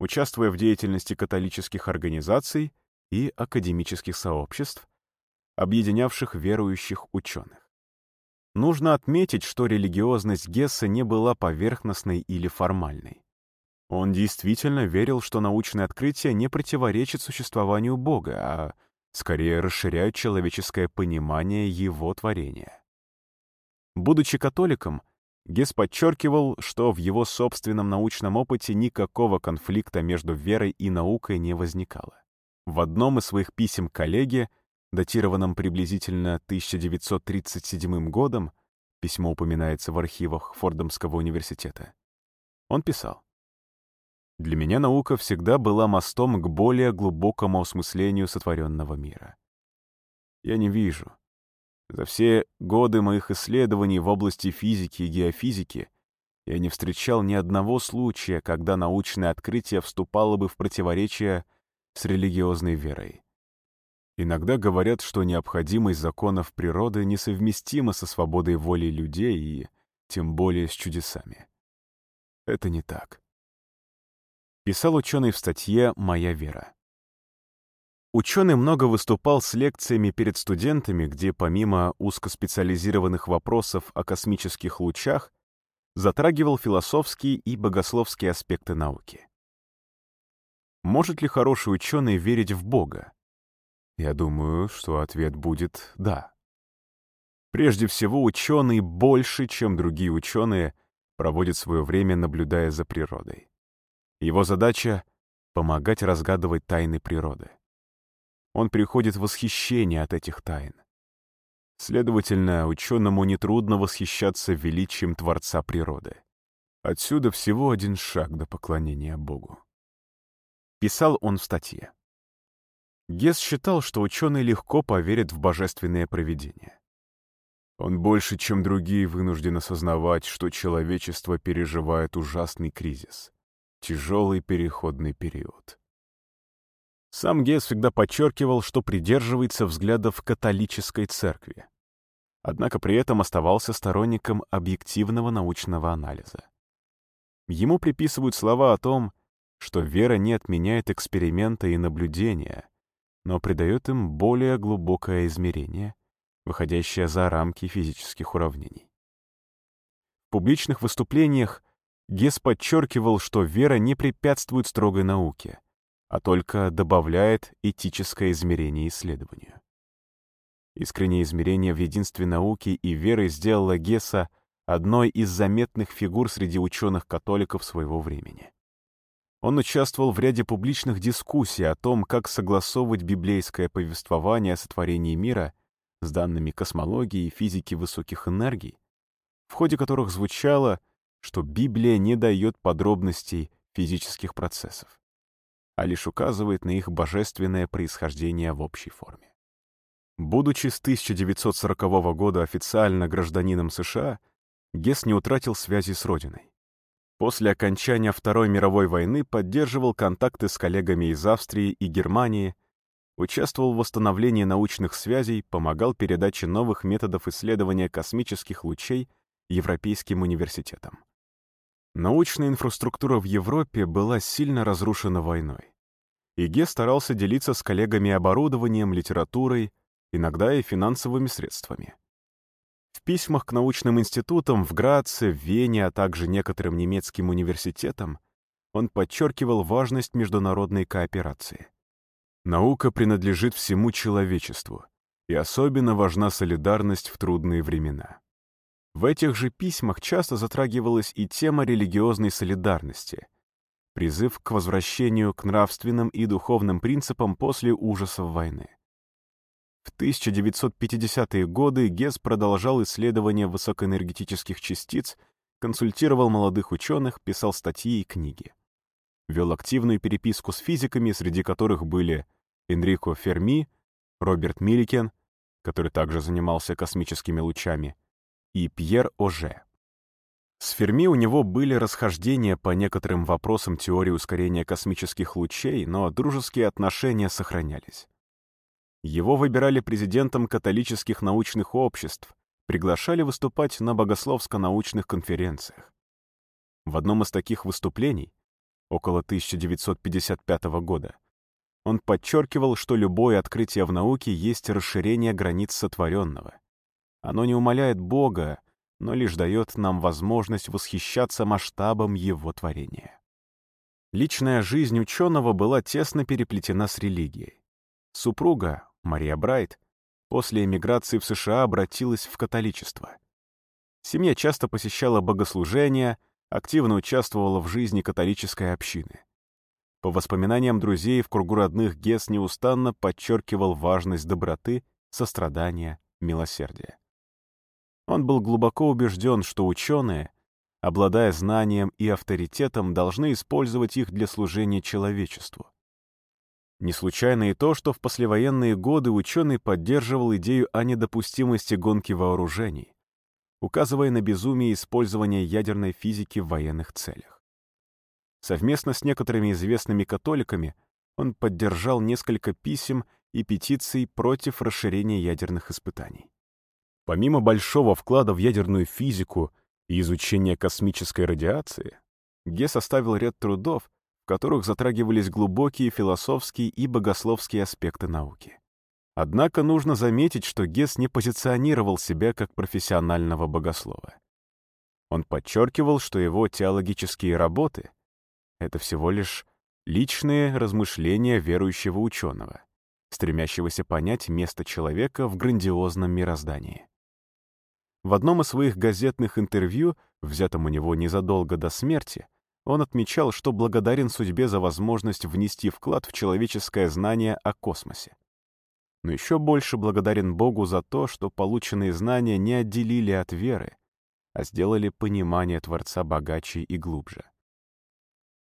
участвуя в деятельности католических организаций и академических сообществ, объединявших верующих ученых. Нужно отметить, что религиозность Гесса не была поверхностной или формальной. Он действительно верил, что научное открытие не противоречит существованию Бога, а скорее расширяют человеческое понимание его творения. Будучи католиком, Гесс подчеркивал, что в его собственном научном опыте никакого конфликта между верой и наукой не возникало. В одном из своих писем коллеге, датированном приблизительно 1937 годом, письмо упоминается в архивах Фордомского университета, он писал, «Для меня наука всегда была мостом к более глубокому осмыслению сотворенного мира. Я не вижу. За все годы моих исследований в области физики и геофизики я не встречал ни одного случая, когда научное открытие вступало бы в противоречие с религиозной верой. Иногда говорят, что необходимость законов природы несовместима со свободой воли людей и тем более с чудесами. Это не так. Писал ученый в статье «Моя вера». Ученый много выступал с лекциями перед студентами, где помимо узкоспециализированных вопросов о космических лучах затрагивал философские и богословские аспекты науки. Может ли хороший ученый верить в Бога? Я думаю, что ответ будет «да». Прежде всего, ученый больше, чем другие ученые, проводит свое время, наблюдая за природой. Его задача — помогать разгадывать тайны природы. Он приходит в восхищение от этих тайн. Следовательно, ученому нетрудно восхищаться величием Творца природы. Отсюда всего один шаг до поклонения Богу. Писал он в статье. Гесс считал, что ученый легко поверит в божественное провидение. Он больше, чем другие, вынужден осознавать, что человечество переживает ужасный кризис, тяжелый переходный период. Сам Гесс всегда подчеркивал, что придерживается взглядов католической церкви, однако при этом оставался сторонником объективного научного анализа. Ему приписывают слова о том, что вера не отменяет эксперимента и наблюдения, но придает им более глубокое измерение, выходящее за рамки физических уравнений. В публичных выступлениях Гесс подчеркивал, что вера не препятствует строгой науке, а только добавляет этическое измерение исследованию. Искреннее измерение в единстве науки и веры сделало Гесса одной из заметных фигур среди ученых-католиков своего времени. Он участвовал в ряде публичных дискуссий о том, как согласовывать библейское повествование о сотворении мира с данными космологии и физики высоких энергий, в ходе которых звучало, что Библия не дает подробностей физических процессов, а лишь указывает на их божественное происхождение в общей форме. Будучи с 1940 года официально гражданином США, Гесс не утратил связи с родиной. После окончания Второй мировой войны поддерживал контакты с коллегами из Австрии и Германии, участвовал в восстановлении научных связей, помогал передаче новых методов исследования космических лучей европейским университетам. Научная инфраструктура в Европе была сильно разрушена войной. Иге старался делиться с коллегами оборудованием, литературой, иногда и финансовыми средствами. В письмах к научным институтам в Граце, Вене, а также некоторым немецким университетам он подчеркивал важность международной кооперации. Наука принадлежит всему человечеству, и особенно важна солидарность в трудные времена. В этих же письмах часто затрагивалась и тема религиозной солидарности, призыв к возвращению к нравственным и духовным принципам после ужасов войны. В 1950-е годы Гесс продолжал исследования высокоэнергетических частиц консультировал молодых ученых, писал статьи и книги. Вел активную переписку с физиками, среди которых были Энрико Ферми, Роберт Милликен, который также занимался космическими лучами, и Пьер Оже. С Ферми у него были расхождения по некоторым вопросам теории ускорения космических лучей, но дружеские отношения сохранялись. Его выбирали президентом католических научных обществ, приглашали выступать на богословско-научных конференциях. В одном из таких выступлений, около 1955 года, он подчеркивал, что любое открытие в науке есть расширение границ сотворенного. Оно не умаляет Бога, но лишь дает нам возможность восхищаться масштабом его творения. Личная жизнь ученого была тесно переплетена с религией. Супруга, Мария Брайт, после эмиграции в США обратилась в католичество. Семья часто посещала богослужения, активно участвовала в жизни католической общины. По воспоминаниям друзей, в кругу родных Гесс неустанно подчеркивал важность доброты, сострадания, милосердия. Он был глубоко убежден, что ученые, обладая знанием и авторитетом, должны использовать их для служения человечеству. Не случайно и то, что в послевоенные годы ученый поддерживал идею о недопустимости гонки вооружений, указывая на безумие использования ядерной физики в военных целях. Совместно с некоторыми известными католиками он поддержал несколько писем и петиций против расширения ядерных испытаний. Помимо большого вклада в ядерную физику и изучения космической радиации, Ге составил ряд трудов, в которых затрагивались глубокие философские и богословские аспекты науки. Однако нужно заметить, что Гесс не позиционировал себя как профессионального богослова. Он подчеркивал, что его теологические работы — это всего лишь личные размышления верующего ученого, стремящегося понять место человека в грандиозном мироздании. В одном из своих газетных интервью, взятом у него незадолго до смерти, он отмечал, что благодарен судьбе за возможность внести вклад в человеческое знание о космосе. Но еще больше благодарен Богу за то, что полученные знания не отделили от веры, а сделали понимание Творца богаче и глубже.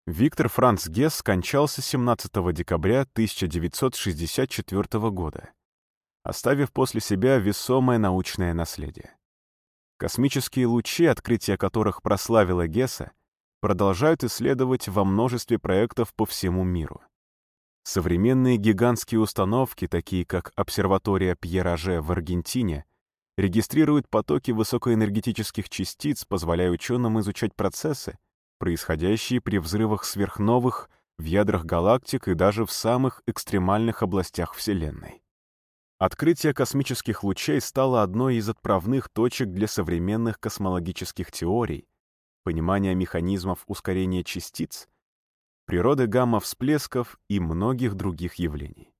Виктор Франц Гесс скончался 17 декабря 1964 года, оставив после себя весомое научное наследие. Космические лучи, открытие которых прославило Гесса, продолжают исследовать во множестве проектов по всему миру. Современные гигантские установки, такие как обсерватория Пьераже в Аргентине, регистрируют потоки высокоэнергетических частиц, позволяя ученым изучать процессы, происходящие при взрывах сверхновых в ядрах галактик и даже в самых экстремальных областях Вселенной. Открытие космических лучей стало одной из отправных точек для современных космологических теорий, понимания механизмов ускорения частиц, природы гамма-всплесков и многих других явлений.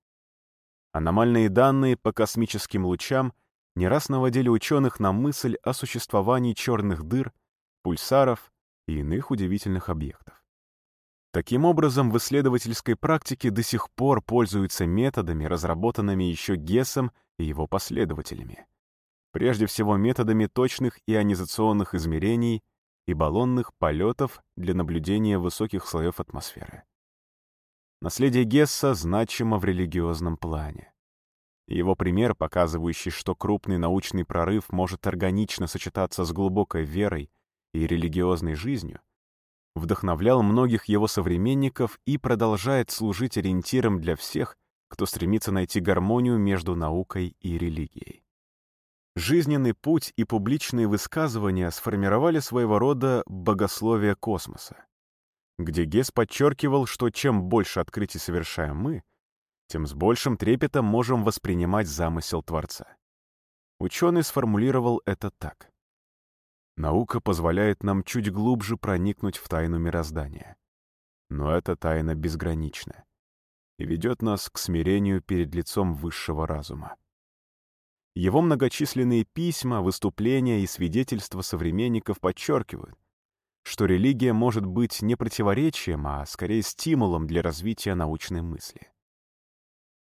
Аномальные данные по космическим лучам не раз наводили ученых на мысль о существовании черных дыр, пульсаров и иных удивительных объектов. Таким образом, в исследовательской практике до сих пор пользуются методами, разработанными еще Гессом и его последователями. Прежде всего методами точных ионизационных измерений и баллонных полетов для наблюдения высоких слоев атмосферы. Наследие Гесса значимо в религиозном плане. Его пример, показывающий, что крупный научный прорыв может органично сочетаться с глубокой верой и религиозной жизнью, вдохновлял многих его современников и продолжает служить ориентиром для всех, кто стремится найти гармонию между наукой и религией. Жизненный путь и публичные высказывания сформировали своего рода богословие космоса, где Гесс подчеркивал, что чем больше открытий совершаем мы, тем с большим трепетом можем воспринимать замысел Творца. Ученый сформулировал это так. Наука позволяет нам чуть глубже проникнуть в тайну мироздания. Но эта тайна безгранична и ведет нас к смирению перед лицом высшего разума. Его многочисленные письма, выступления и свидетельства современников подчеркивают, что религия может быть не противоречием, а скорее стимулом для развития научной мысли.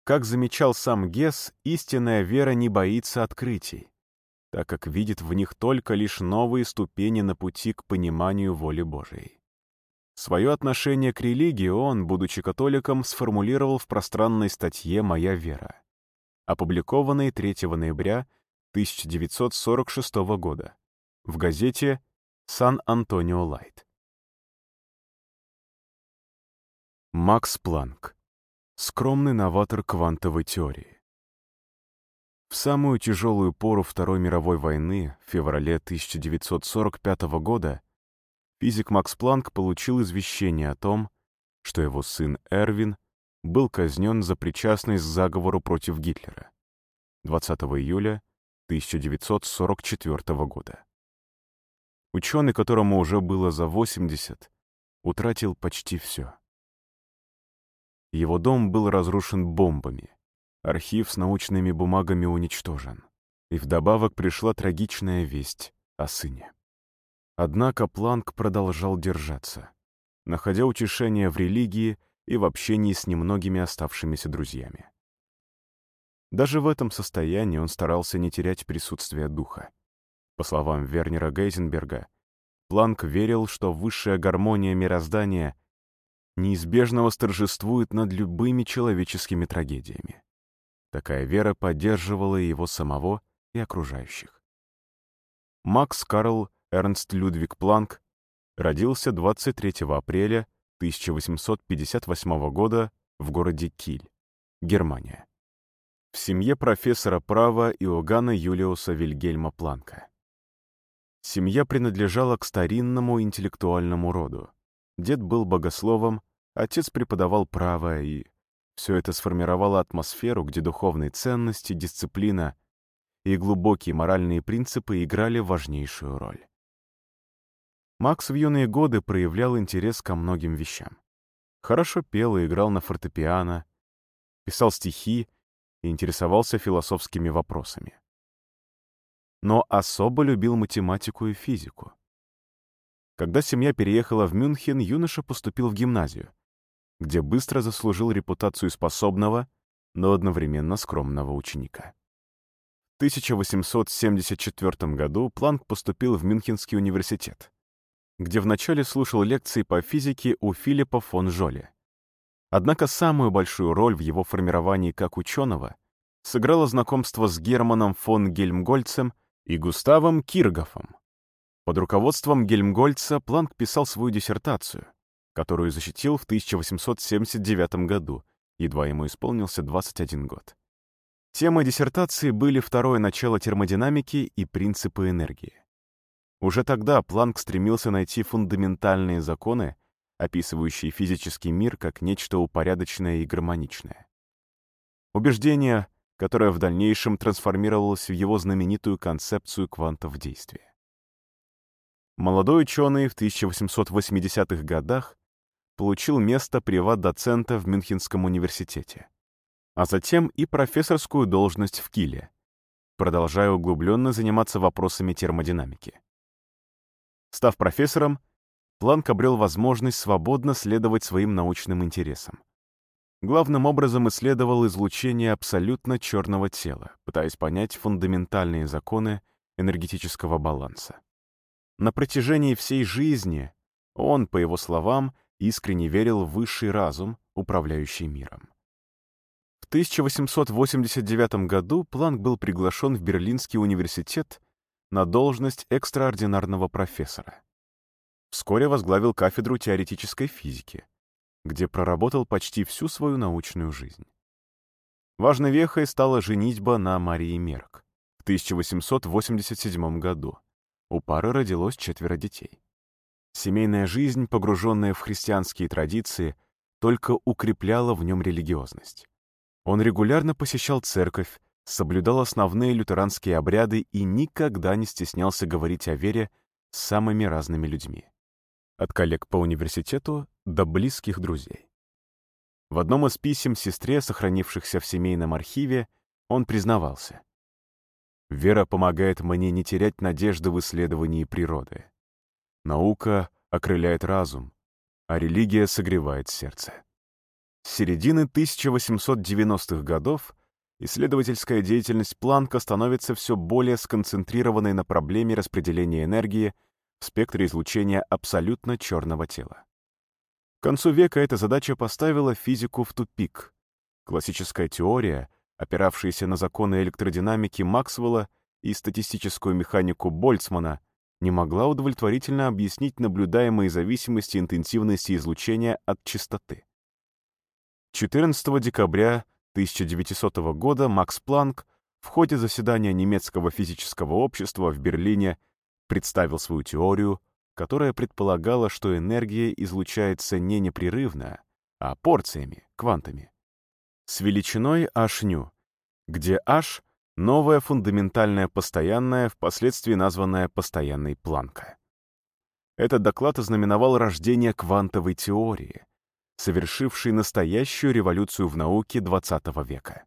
Как замечал сам Гесс, истинная вера не боится открытий, так как видит в них только лишь новые ступени на пути к пониманию воли Божией. Свое отношение к религии он, будучи католиком, сформулировал в пространной статье «Моя вера», опубликованной 3 ноября 1946 года в газете «Сан-Антонио Лайт». Макс Планк. Скромный новатор квантовой теории. В самую тяжелую пору Второй мировой войны, в феврале 1945 года, физик Макс Планк получил извещение о том, что его сын Эрвин был казнен за причастность к заговору против Гитлера 20 июля 1944 года. Ученый, которому уже было за 80, утратил почти все. Его дом был разрушен бомбами, архив с научными бумагами уничтожен, и вдобавок пришла трагичная весть о сыне. Однако Планк продолжал держаться, находя утешение в религии и в общении с немногими оставшимися друзьями. Даже в этом состоянии он старался не терять присутствие духа. По словам Вернера Гейзенберга, Планк верил, что высшая гармония мироздания неизбежно восторжествует над любыми человеческими трагедиями. Такая вера поддерживала его самого и окружающих. Макс Карл Эрнст Людвиг Планк родился 23 апреля 1858 года в городе Киль, Германия, в семье профессора права Иоганна Юлиуса Вильгельма Планка. Семья принадлежала к старинному интеллектуальному роду. Дед был богословом, отец преподавал право, и все это сформировало атмосферу, где духовные ценности, дисциплина и глубокие моральные принципы играли важнейшую роль. Макс в юные годы проявлял интерес ко многим вещам. Хорошо пел и играл на фортепиано, писал стихи и интересовался философскими вопросами. Но особо любил математику и физику. Когда семья переехала в Мюнхен, юноша поступил в гимназию, где быстро заслужил репутацию способного, но одновременно скромного ученика. В 1874 году Планк поступил в Мюнхенский университет, где вначале слушал лекции по физике у Филиппа фон Жоле. Однако самую большую роль в его формировании как ученого сыграло знакомство с Германом фон Гельмгольцем и Густавом Киргофом. Под руководством Гельмгольца Планк писал свою диссертацию, которую защитил в 1879 году, едва ему исполнился 21 год. Темой диссертации были второе начало термодинамики и принципы энергии. Уже тогда Планк стремился найти фундаментальные законы, описывающие физический мир как нечто упорядоченное и гармоничное. Убеждение, которое в дальнейшем трансформировалось в его знаменитую концепцию квантов действия. Молодой ученый в 1880-х годах получил место приват-доцента в Мюнхенском университете, а затем и профессорскую должность в Киле, продолжая углубленно заниматься вопросами термодинамики. Став профессором, Планк обрел возможность свободно следовать своим научным интересам. Главным образом исследовал излучение абсолютно черного тела, пытаясь понять фундаментальные законы энергетического баланса. На протяжении всей жизни он, по его словам, искренне верил в высший разум, управляющий миром. В 1889 году Планк был приглашен в Берлинский университет на должность экстраординарного профессора. Вскоре возглавил кафедру теоретической физики, где проработал почти всю свою научную жизнь. Важной вехой стала женитьба на Марии Мерк в 1887 году. У пары родилось четверо детей. Семейная жизнь, погруженная в христианские традиции, только укрепляла в нем религиозность. Он регулярно посещал церковь, соблюдал основные лютеранские обряды и никогда не стеснялся говорить о вере с самыми разными людьми. От коллег по университету до близких друзей. В одном из писем сестре, сохранившихся в семейном архиве, он признавался. «Вера помогает мне не терять надежды в исследовании природы. Наука окрыляет разум, а религия согревает сердце». С середины 1890-х годов исследовательская деятельность Планка становится все более сконцентрированной на проблеме распределения энергии в спектре излучения абсолютно черного тела. К концу века эта задача поставила физику в тупик. Классическая теория, опиравшаяся на законы электродинамики Максвелла и статистическую механику Больцмана, не могла удовлетворительно объяснить наблюдаемые зависимости интенсивности излучения от частоты. 14 декабря 1900 года Макс Планк в ходе заседания немецкого физического общества в Берлине представил свою теорию, которая предполагала, что энергия излучается не непрерывно, а порциями, квантами, с величиной h-ню, где h — новая фундаментальная постоянная, впоследствии названная постоянной Планка. Этот доклад ознаменовал рождение квантовой теории, совершивший настоящую революцию в науке XX века.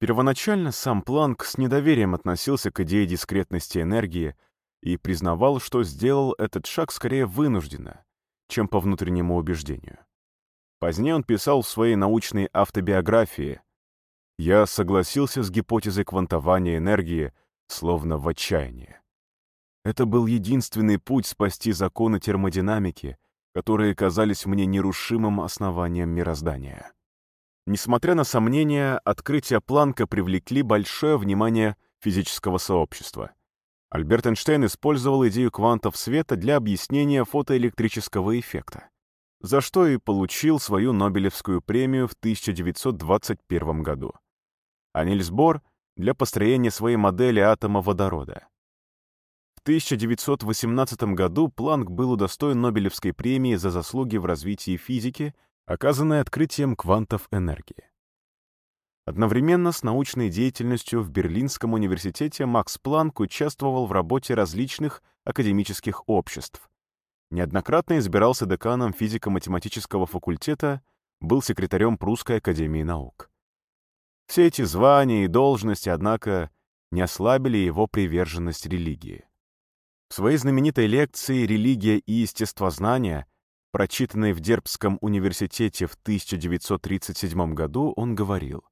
Первоначально сам Планк с недоверием относился к идее дискретности энергии и признавал, что сделал этот шаг скорее вынужденно, чем по внутреннему убеждению. Позднее он писал в своей научной автобиографии «Я согласился с гипотезой квантования энергии, словно в отчаянии. Это был единственный путь спасти законы термодинамики, которые казались мне нерушимым основанием мироздания. Несмотря на сомнения, открытия Планка привлекли большое внимание физического сообщества. Альберт Эйнштейн использовал идею квантов света для объяснения фотоэлектрического эффекта, за что и получил свою Нобелевскую премию в 1921 году. А Нильс Бор — для построения своей модели атома водорода. 1918 году Планк был удостоен Нобелевской премии за заслуги в развитии физики, оказанной открытием квантов энергии. Одновременно с научной деятельностью в Берлинском университете Макс Планк участвовал в работе различных академических обществ. Неоднократно избирался деканом физико-математического факультета, был секретарем Прусской академии наук. Все эти звания и должности, однако, не ослабили его приверженность религии. В своей знаменитой лекции «Религия и естествознание», прочитанной в Дербском университете в 1937 году, он говорил,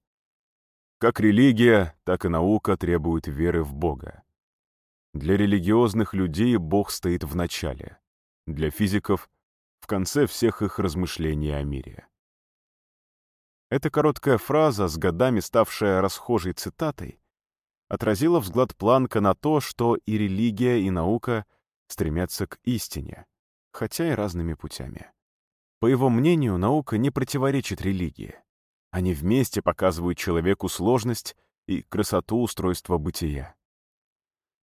«Как религия, так и наука требуют веры в Бога. Для религиозных людей Бог стоит в начале, для физиков — в конце всех их размышлений о мире». Эта короткая фраза, с годами ставшая расхожей цитатой, отразила взгляд Планка на то, что и религия, и наука стремятся к истине, хотя и разными путями. По его мнению, наука не противоречит религии. Они вместе показывают человеку сложность и красоту устройства бытия.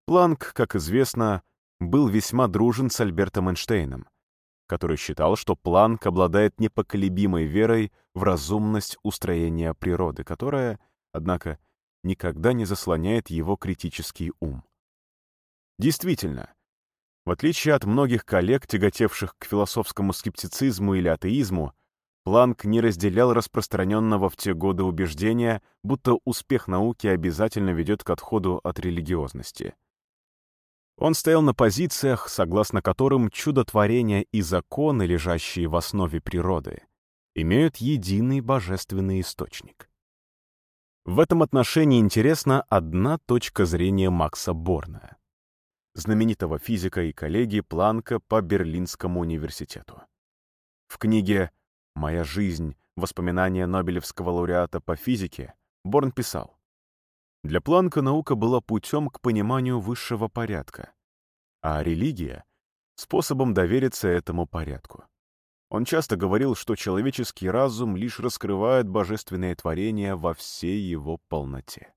Планк, как известно, был весьма дружен с Альбертом Эйнштейном, который считал, что Планк обладает непоколебимой верой в разумность устроения природы, которая, однако, никогда не заслоняет его критический ум. Действительно, в отличие от многих коллег, тяготевших к философскому скептицизму или атеизму, Планк не разделял распространенного в те годы убеждения, будто успех науки обязательно ведет к отходу от религиозности. Он стоял на позициях, согласно которым чудотворения и законы, лежащие в основе природы, имеют единый божественный источник. В этом отношении интересна одна точка зрения Макса Борна, знаменитого физика и коллеги Планка по Берлинскому университету. В книге «Моя жизнь. Воспоминания Нобелевского лауреата по физике» Борн писал, «Для Планка наука была путем к пониманию высшего порядка, а религия — способом довериться этому порядку. Он часто говорил, что человеческий разум лишь раскрывает божественное творение во всей его полноте.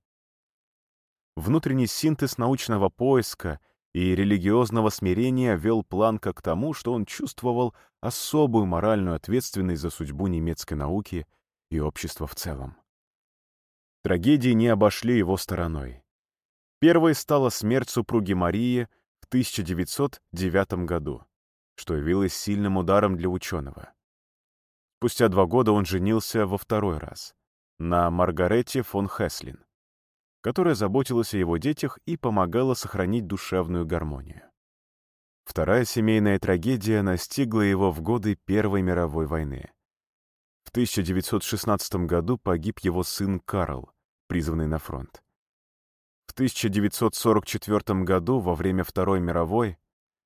Внутренний синтез научного поиска и религиозного смирения вел Планка к тому, что он чувствовал особую моральную ответственность за судьбу немецкой науки и общества в целом. Трагедии не обошли его стороной. Первой стала смерть супруги Марии в 1909 году что явилось сильным ударом для ученого. Спустя два года он женился во второй раз на Маргарете фон Хеслин, которая заботилась о его детях и помогала сохранить душевную гармонию. Вторая семейная трагедия настигла его в годы Первой мировой войны. В 1916 году погиб его сын Карл, призванный на фронт. В 1944 году, во время Второй мировой,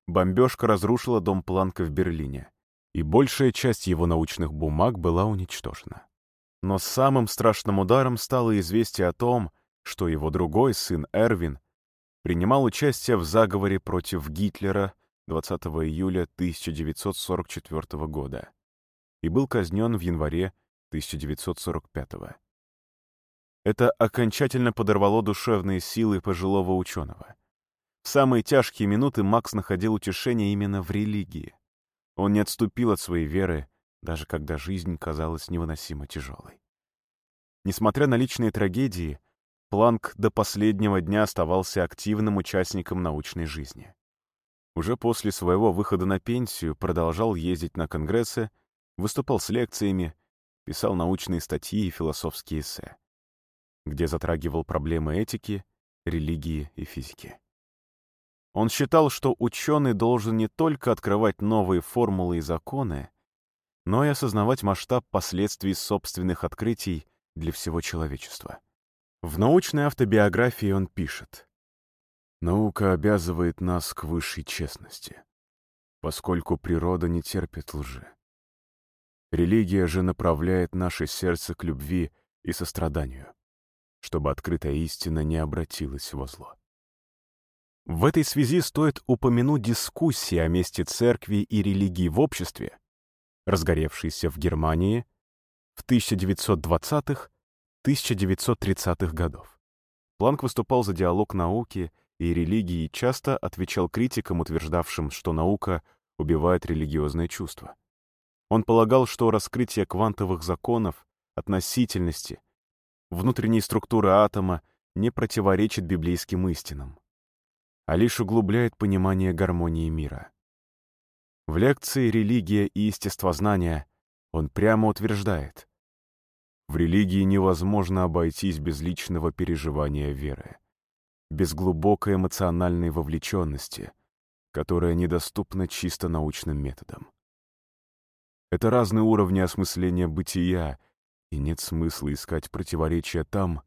бомбежка разрушила дом Планка в Берлине, и большая часть его научных бумаг была уничтожена. Но самым страшным ударом стало известие о том, что его другой сын Эрвин принимал участие в заговоре против Гитлера 20 июля 1944 года и был казнен в январе 1945 года. Это окончательно подорвало душевные силы пожилого ученого. В самые тяжкие минуты Макс находил утешение именно в религии. Он не отступил от своей веры, даже когда жизнь казалась невыносимо тяжелой. Несмотря на личные трагедии, Планк до последнего дня оставался активным участником научной жизни. Уже после своего выхода на пенсию продолжал ездить на конгрессы, выступал с лекциями, писал научные статьи и философские эссе где затрагивал проблемы этики, религии и физики. Он считал, что ученый должен не только открывать новые формулы и законы, но и осознавать масштаб последствий собственных открытий для всего человечества. В научной автобиографии он пишет «Наука обязывает нас к высшей честности, поскольку природа не терпит лжи. Религия же направляет наше сердце к любви и состраданию чтобы открытая истина не обратилась во зло. В этой связи стоит упомянуть дискуссии о месте церкви и религии в обществе, разгоревшиеся в Германии в 1920-1930-х годов. Планк выступал за диалог науки и религии и часто отвечал критикам, утверждавшим, что наука убивает религиозное чувство. Он полагал, что раскрытие квантовых законов, относительности — внутренней структуры атома не противоречит библейским истинам, а лишь углубляет понимание гармонии мира. В лекции «Религия и естествознание» он прямо утверждает, в религии невозможно обойтись без личного переживания веры, без глубокой эмоциональной вовлеченности, которая недоступна чисто научным методам. Это разные уровни осмысления бытия — и нет смысла искать противоречия там,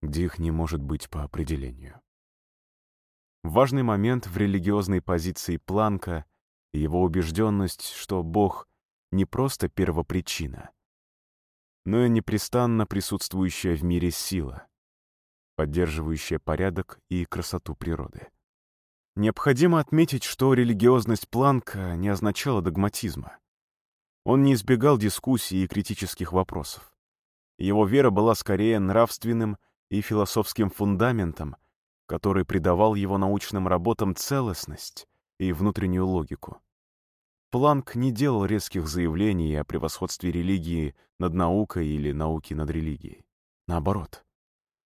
где их не может быть по определению. Важный момент в религиозной позиции Планка — его убежденность, что Бог не просто первопричина, но и непрестанно присутствующая в мире сила, поддерживающая порядок и красоту природы. Необходимо отметить, что религиозность Планка не означала догматизма. Он не избегал дискуссий и критических вопросов. Его вера была скорее нравственным и философским фундаментом, который придавал его научным работам целостность и внутреннюю логику. Планк не делал резких заявлений о превосходстве религии над наукой или науки над религией. Наоборот,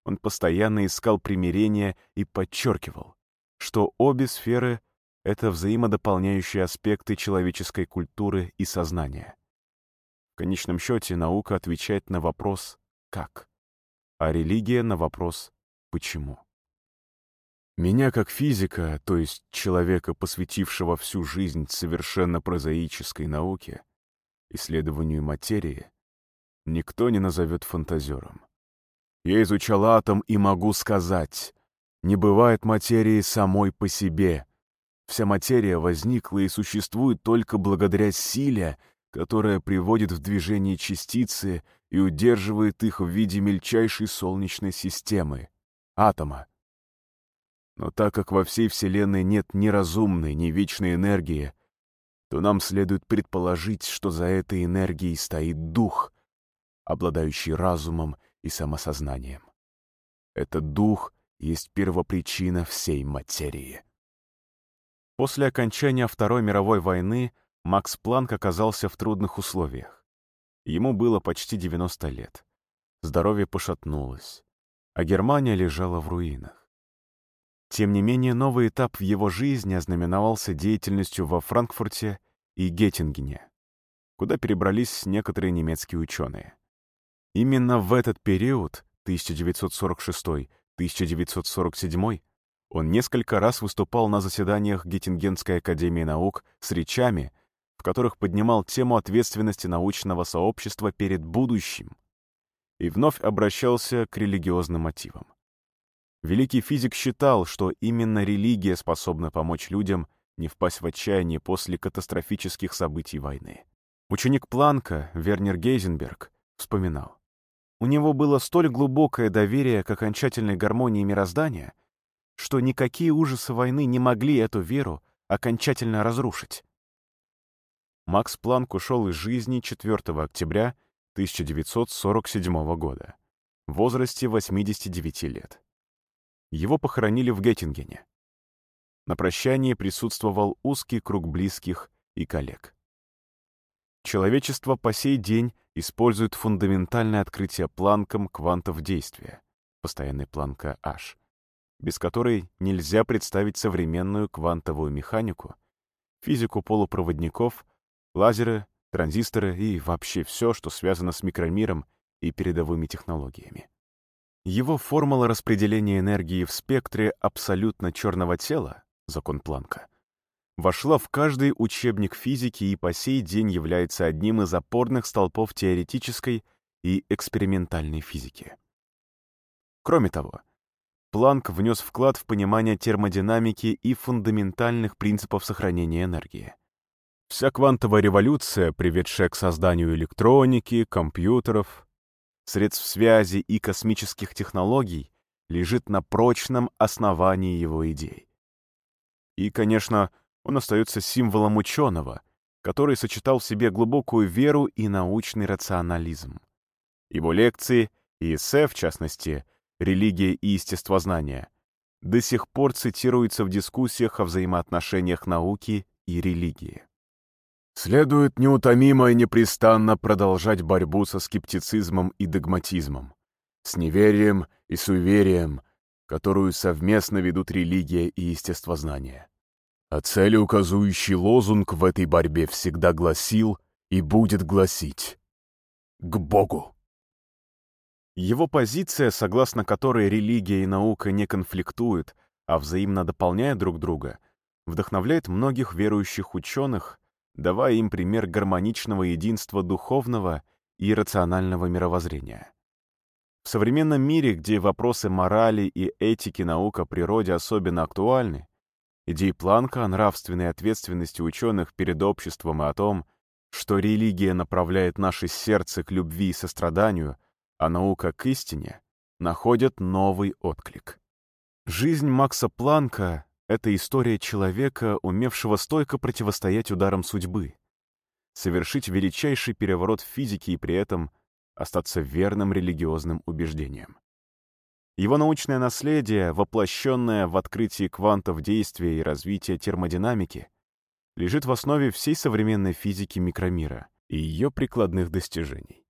он постоянно искал примирения и подчеркивал, что обе сферы — это взаимодополняющие аспекты человеческой культуры и сознания. В конечном счете наука отвечает на вопрос «как?», а религия на вопрос «почему?». Меня как физика, то есть человека, посвятившего всю жизнь совершенно прозаической науке, исследованию материи, никто не назовет фантазером. Я изучал атом и могу сказать, не бывает материи самой по себе. Вся материя возникла и существует только благодаря силе, которая приводит в движение частицы и удерживает их в виде мельчайшей солнечной системы — атома. Но так как во всей Вселенной нет ни разумной, ни вечной энергии, то нам следует предположить, что за этой энергией стоит дух, обладающий разумом и самосознанием. Этот дух есть первопричина всей материи. После окончания Второй мировой войны — Макс Планк оказался в трудных условиях. Ему было почти 90 лет. Здоровье пошатнулось, а Германия лежала в руинах. Тем не менее, новый этап в его жизни ознаменовался деятельностью во Франкфурте и Геттингене, куда перебрались некоторые немецкие ученые. Именно в этот период, 1946-1947, он несколько раз выступал на заседаниях Геттингенской академии наук с речами, в которых поднимал тему ответственности научного сообщества перед будущим и вновь обращался к религиозным мотивам. Великий физик считал, что именно религия способна помочь людям не впасть в отчаяние после катастрофических событий войны. Ученик Планка, Вернер Гейзенберг, вспоминал. У него было столь глубокое доверие к окончательной гармонии мироздания, что никакие ужасы войны не могли эту веру окончательно разрушить. Макс Планк ушел из жизни 4 октября 1947 года в возрасте 89 лет. Его похоронили в Геттингене. На прощании присутствовал узкий круг близких и коллег. Человечество по сей день использует фундаментальное открытие планком квантов действия, постоянной планка H, без которой нельзя представить современную квантовую механику, физику полупроводников, лазеры, транзисторы и вообще все, что связано с микромиром и передовыми технологиями. Его формула распределения энергии в спектре абсолютно черного тела, закон Планка, вошла в каждый учебник физики и по сей день является одним из опорных столпов теоретической и экспериментальной физики. Кроме того, Планк внес вклад в понимание термодинамики и фундаментальных принципов сохранения энергии. Вся квантовая революция, приведшая к созданию электроники, компьютеров, средств связи и космических технологий, лежит на прочном основании его идей. И, конечно, он остается символом ученого, который сочетал в себе глубокую веру и научный рационализм. Его лекции и эссе, в частности, «Религия и естествознание», до сих пор цитируются в дискуссиях о взаимоотношениях науки и религии. Следует неутомимо и непрестанно продолжать борьбу со скептицизмом и догматизмом, с неверием и суеверием, которую совместно ведут религия и естествознание. А цели указующий лозунг в этой борьбе всегда гласил и будет гласить «К Богу». Его позиция, согласно которой религия и наука не конфликтуют, а взаимно дополняют друг друга, вдохновляет многих верующих ученых давая им пример гармоничного единства духовного и рационального мировоззрения. В современном мире, где вопросы морали и этики наук о природе особенно актуальны, идеи Планка о нравственной ответственности ученых перед обществом и о том, что религия направляет наше сердце к любви и состраданию, а наука к истине, находят новый отклик. Жизнь Макса Планка это история человека, умевшего стойко противостоять ударам судьбы, совершить величайший переворот в физике и при этом остаться верным религиозным убеждениям. Его научное наследие, воплощенное в открытии квантов действия и развития термодинамики, лежит в основе всей современной физики микромира и ее прикладных достижений.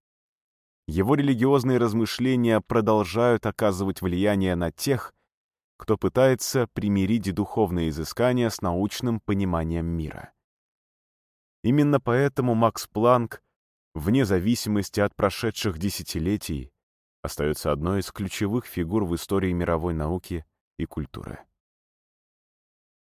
Его религиозные размышления продолжают оказывать влияние на тех, кто пытается примирить духовные изыскания с научным пониманием мира. Именно поэтому Макс Планк, вне зависимости от прошедших десятилетий, остается одной из ключевых фигур в истории мировой науки и культуры.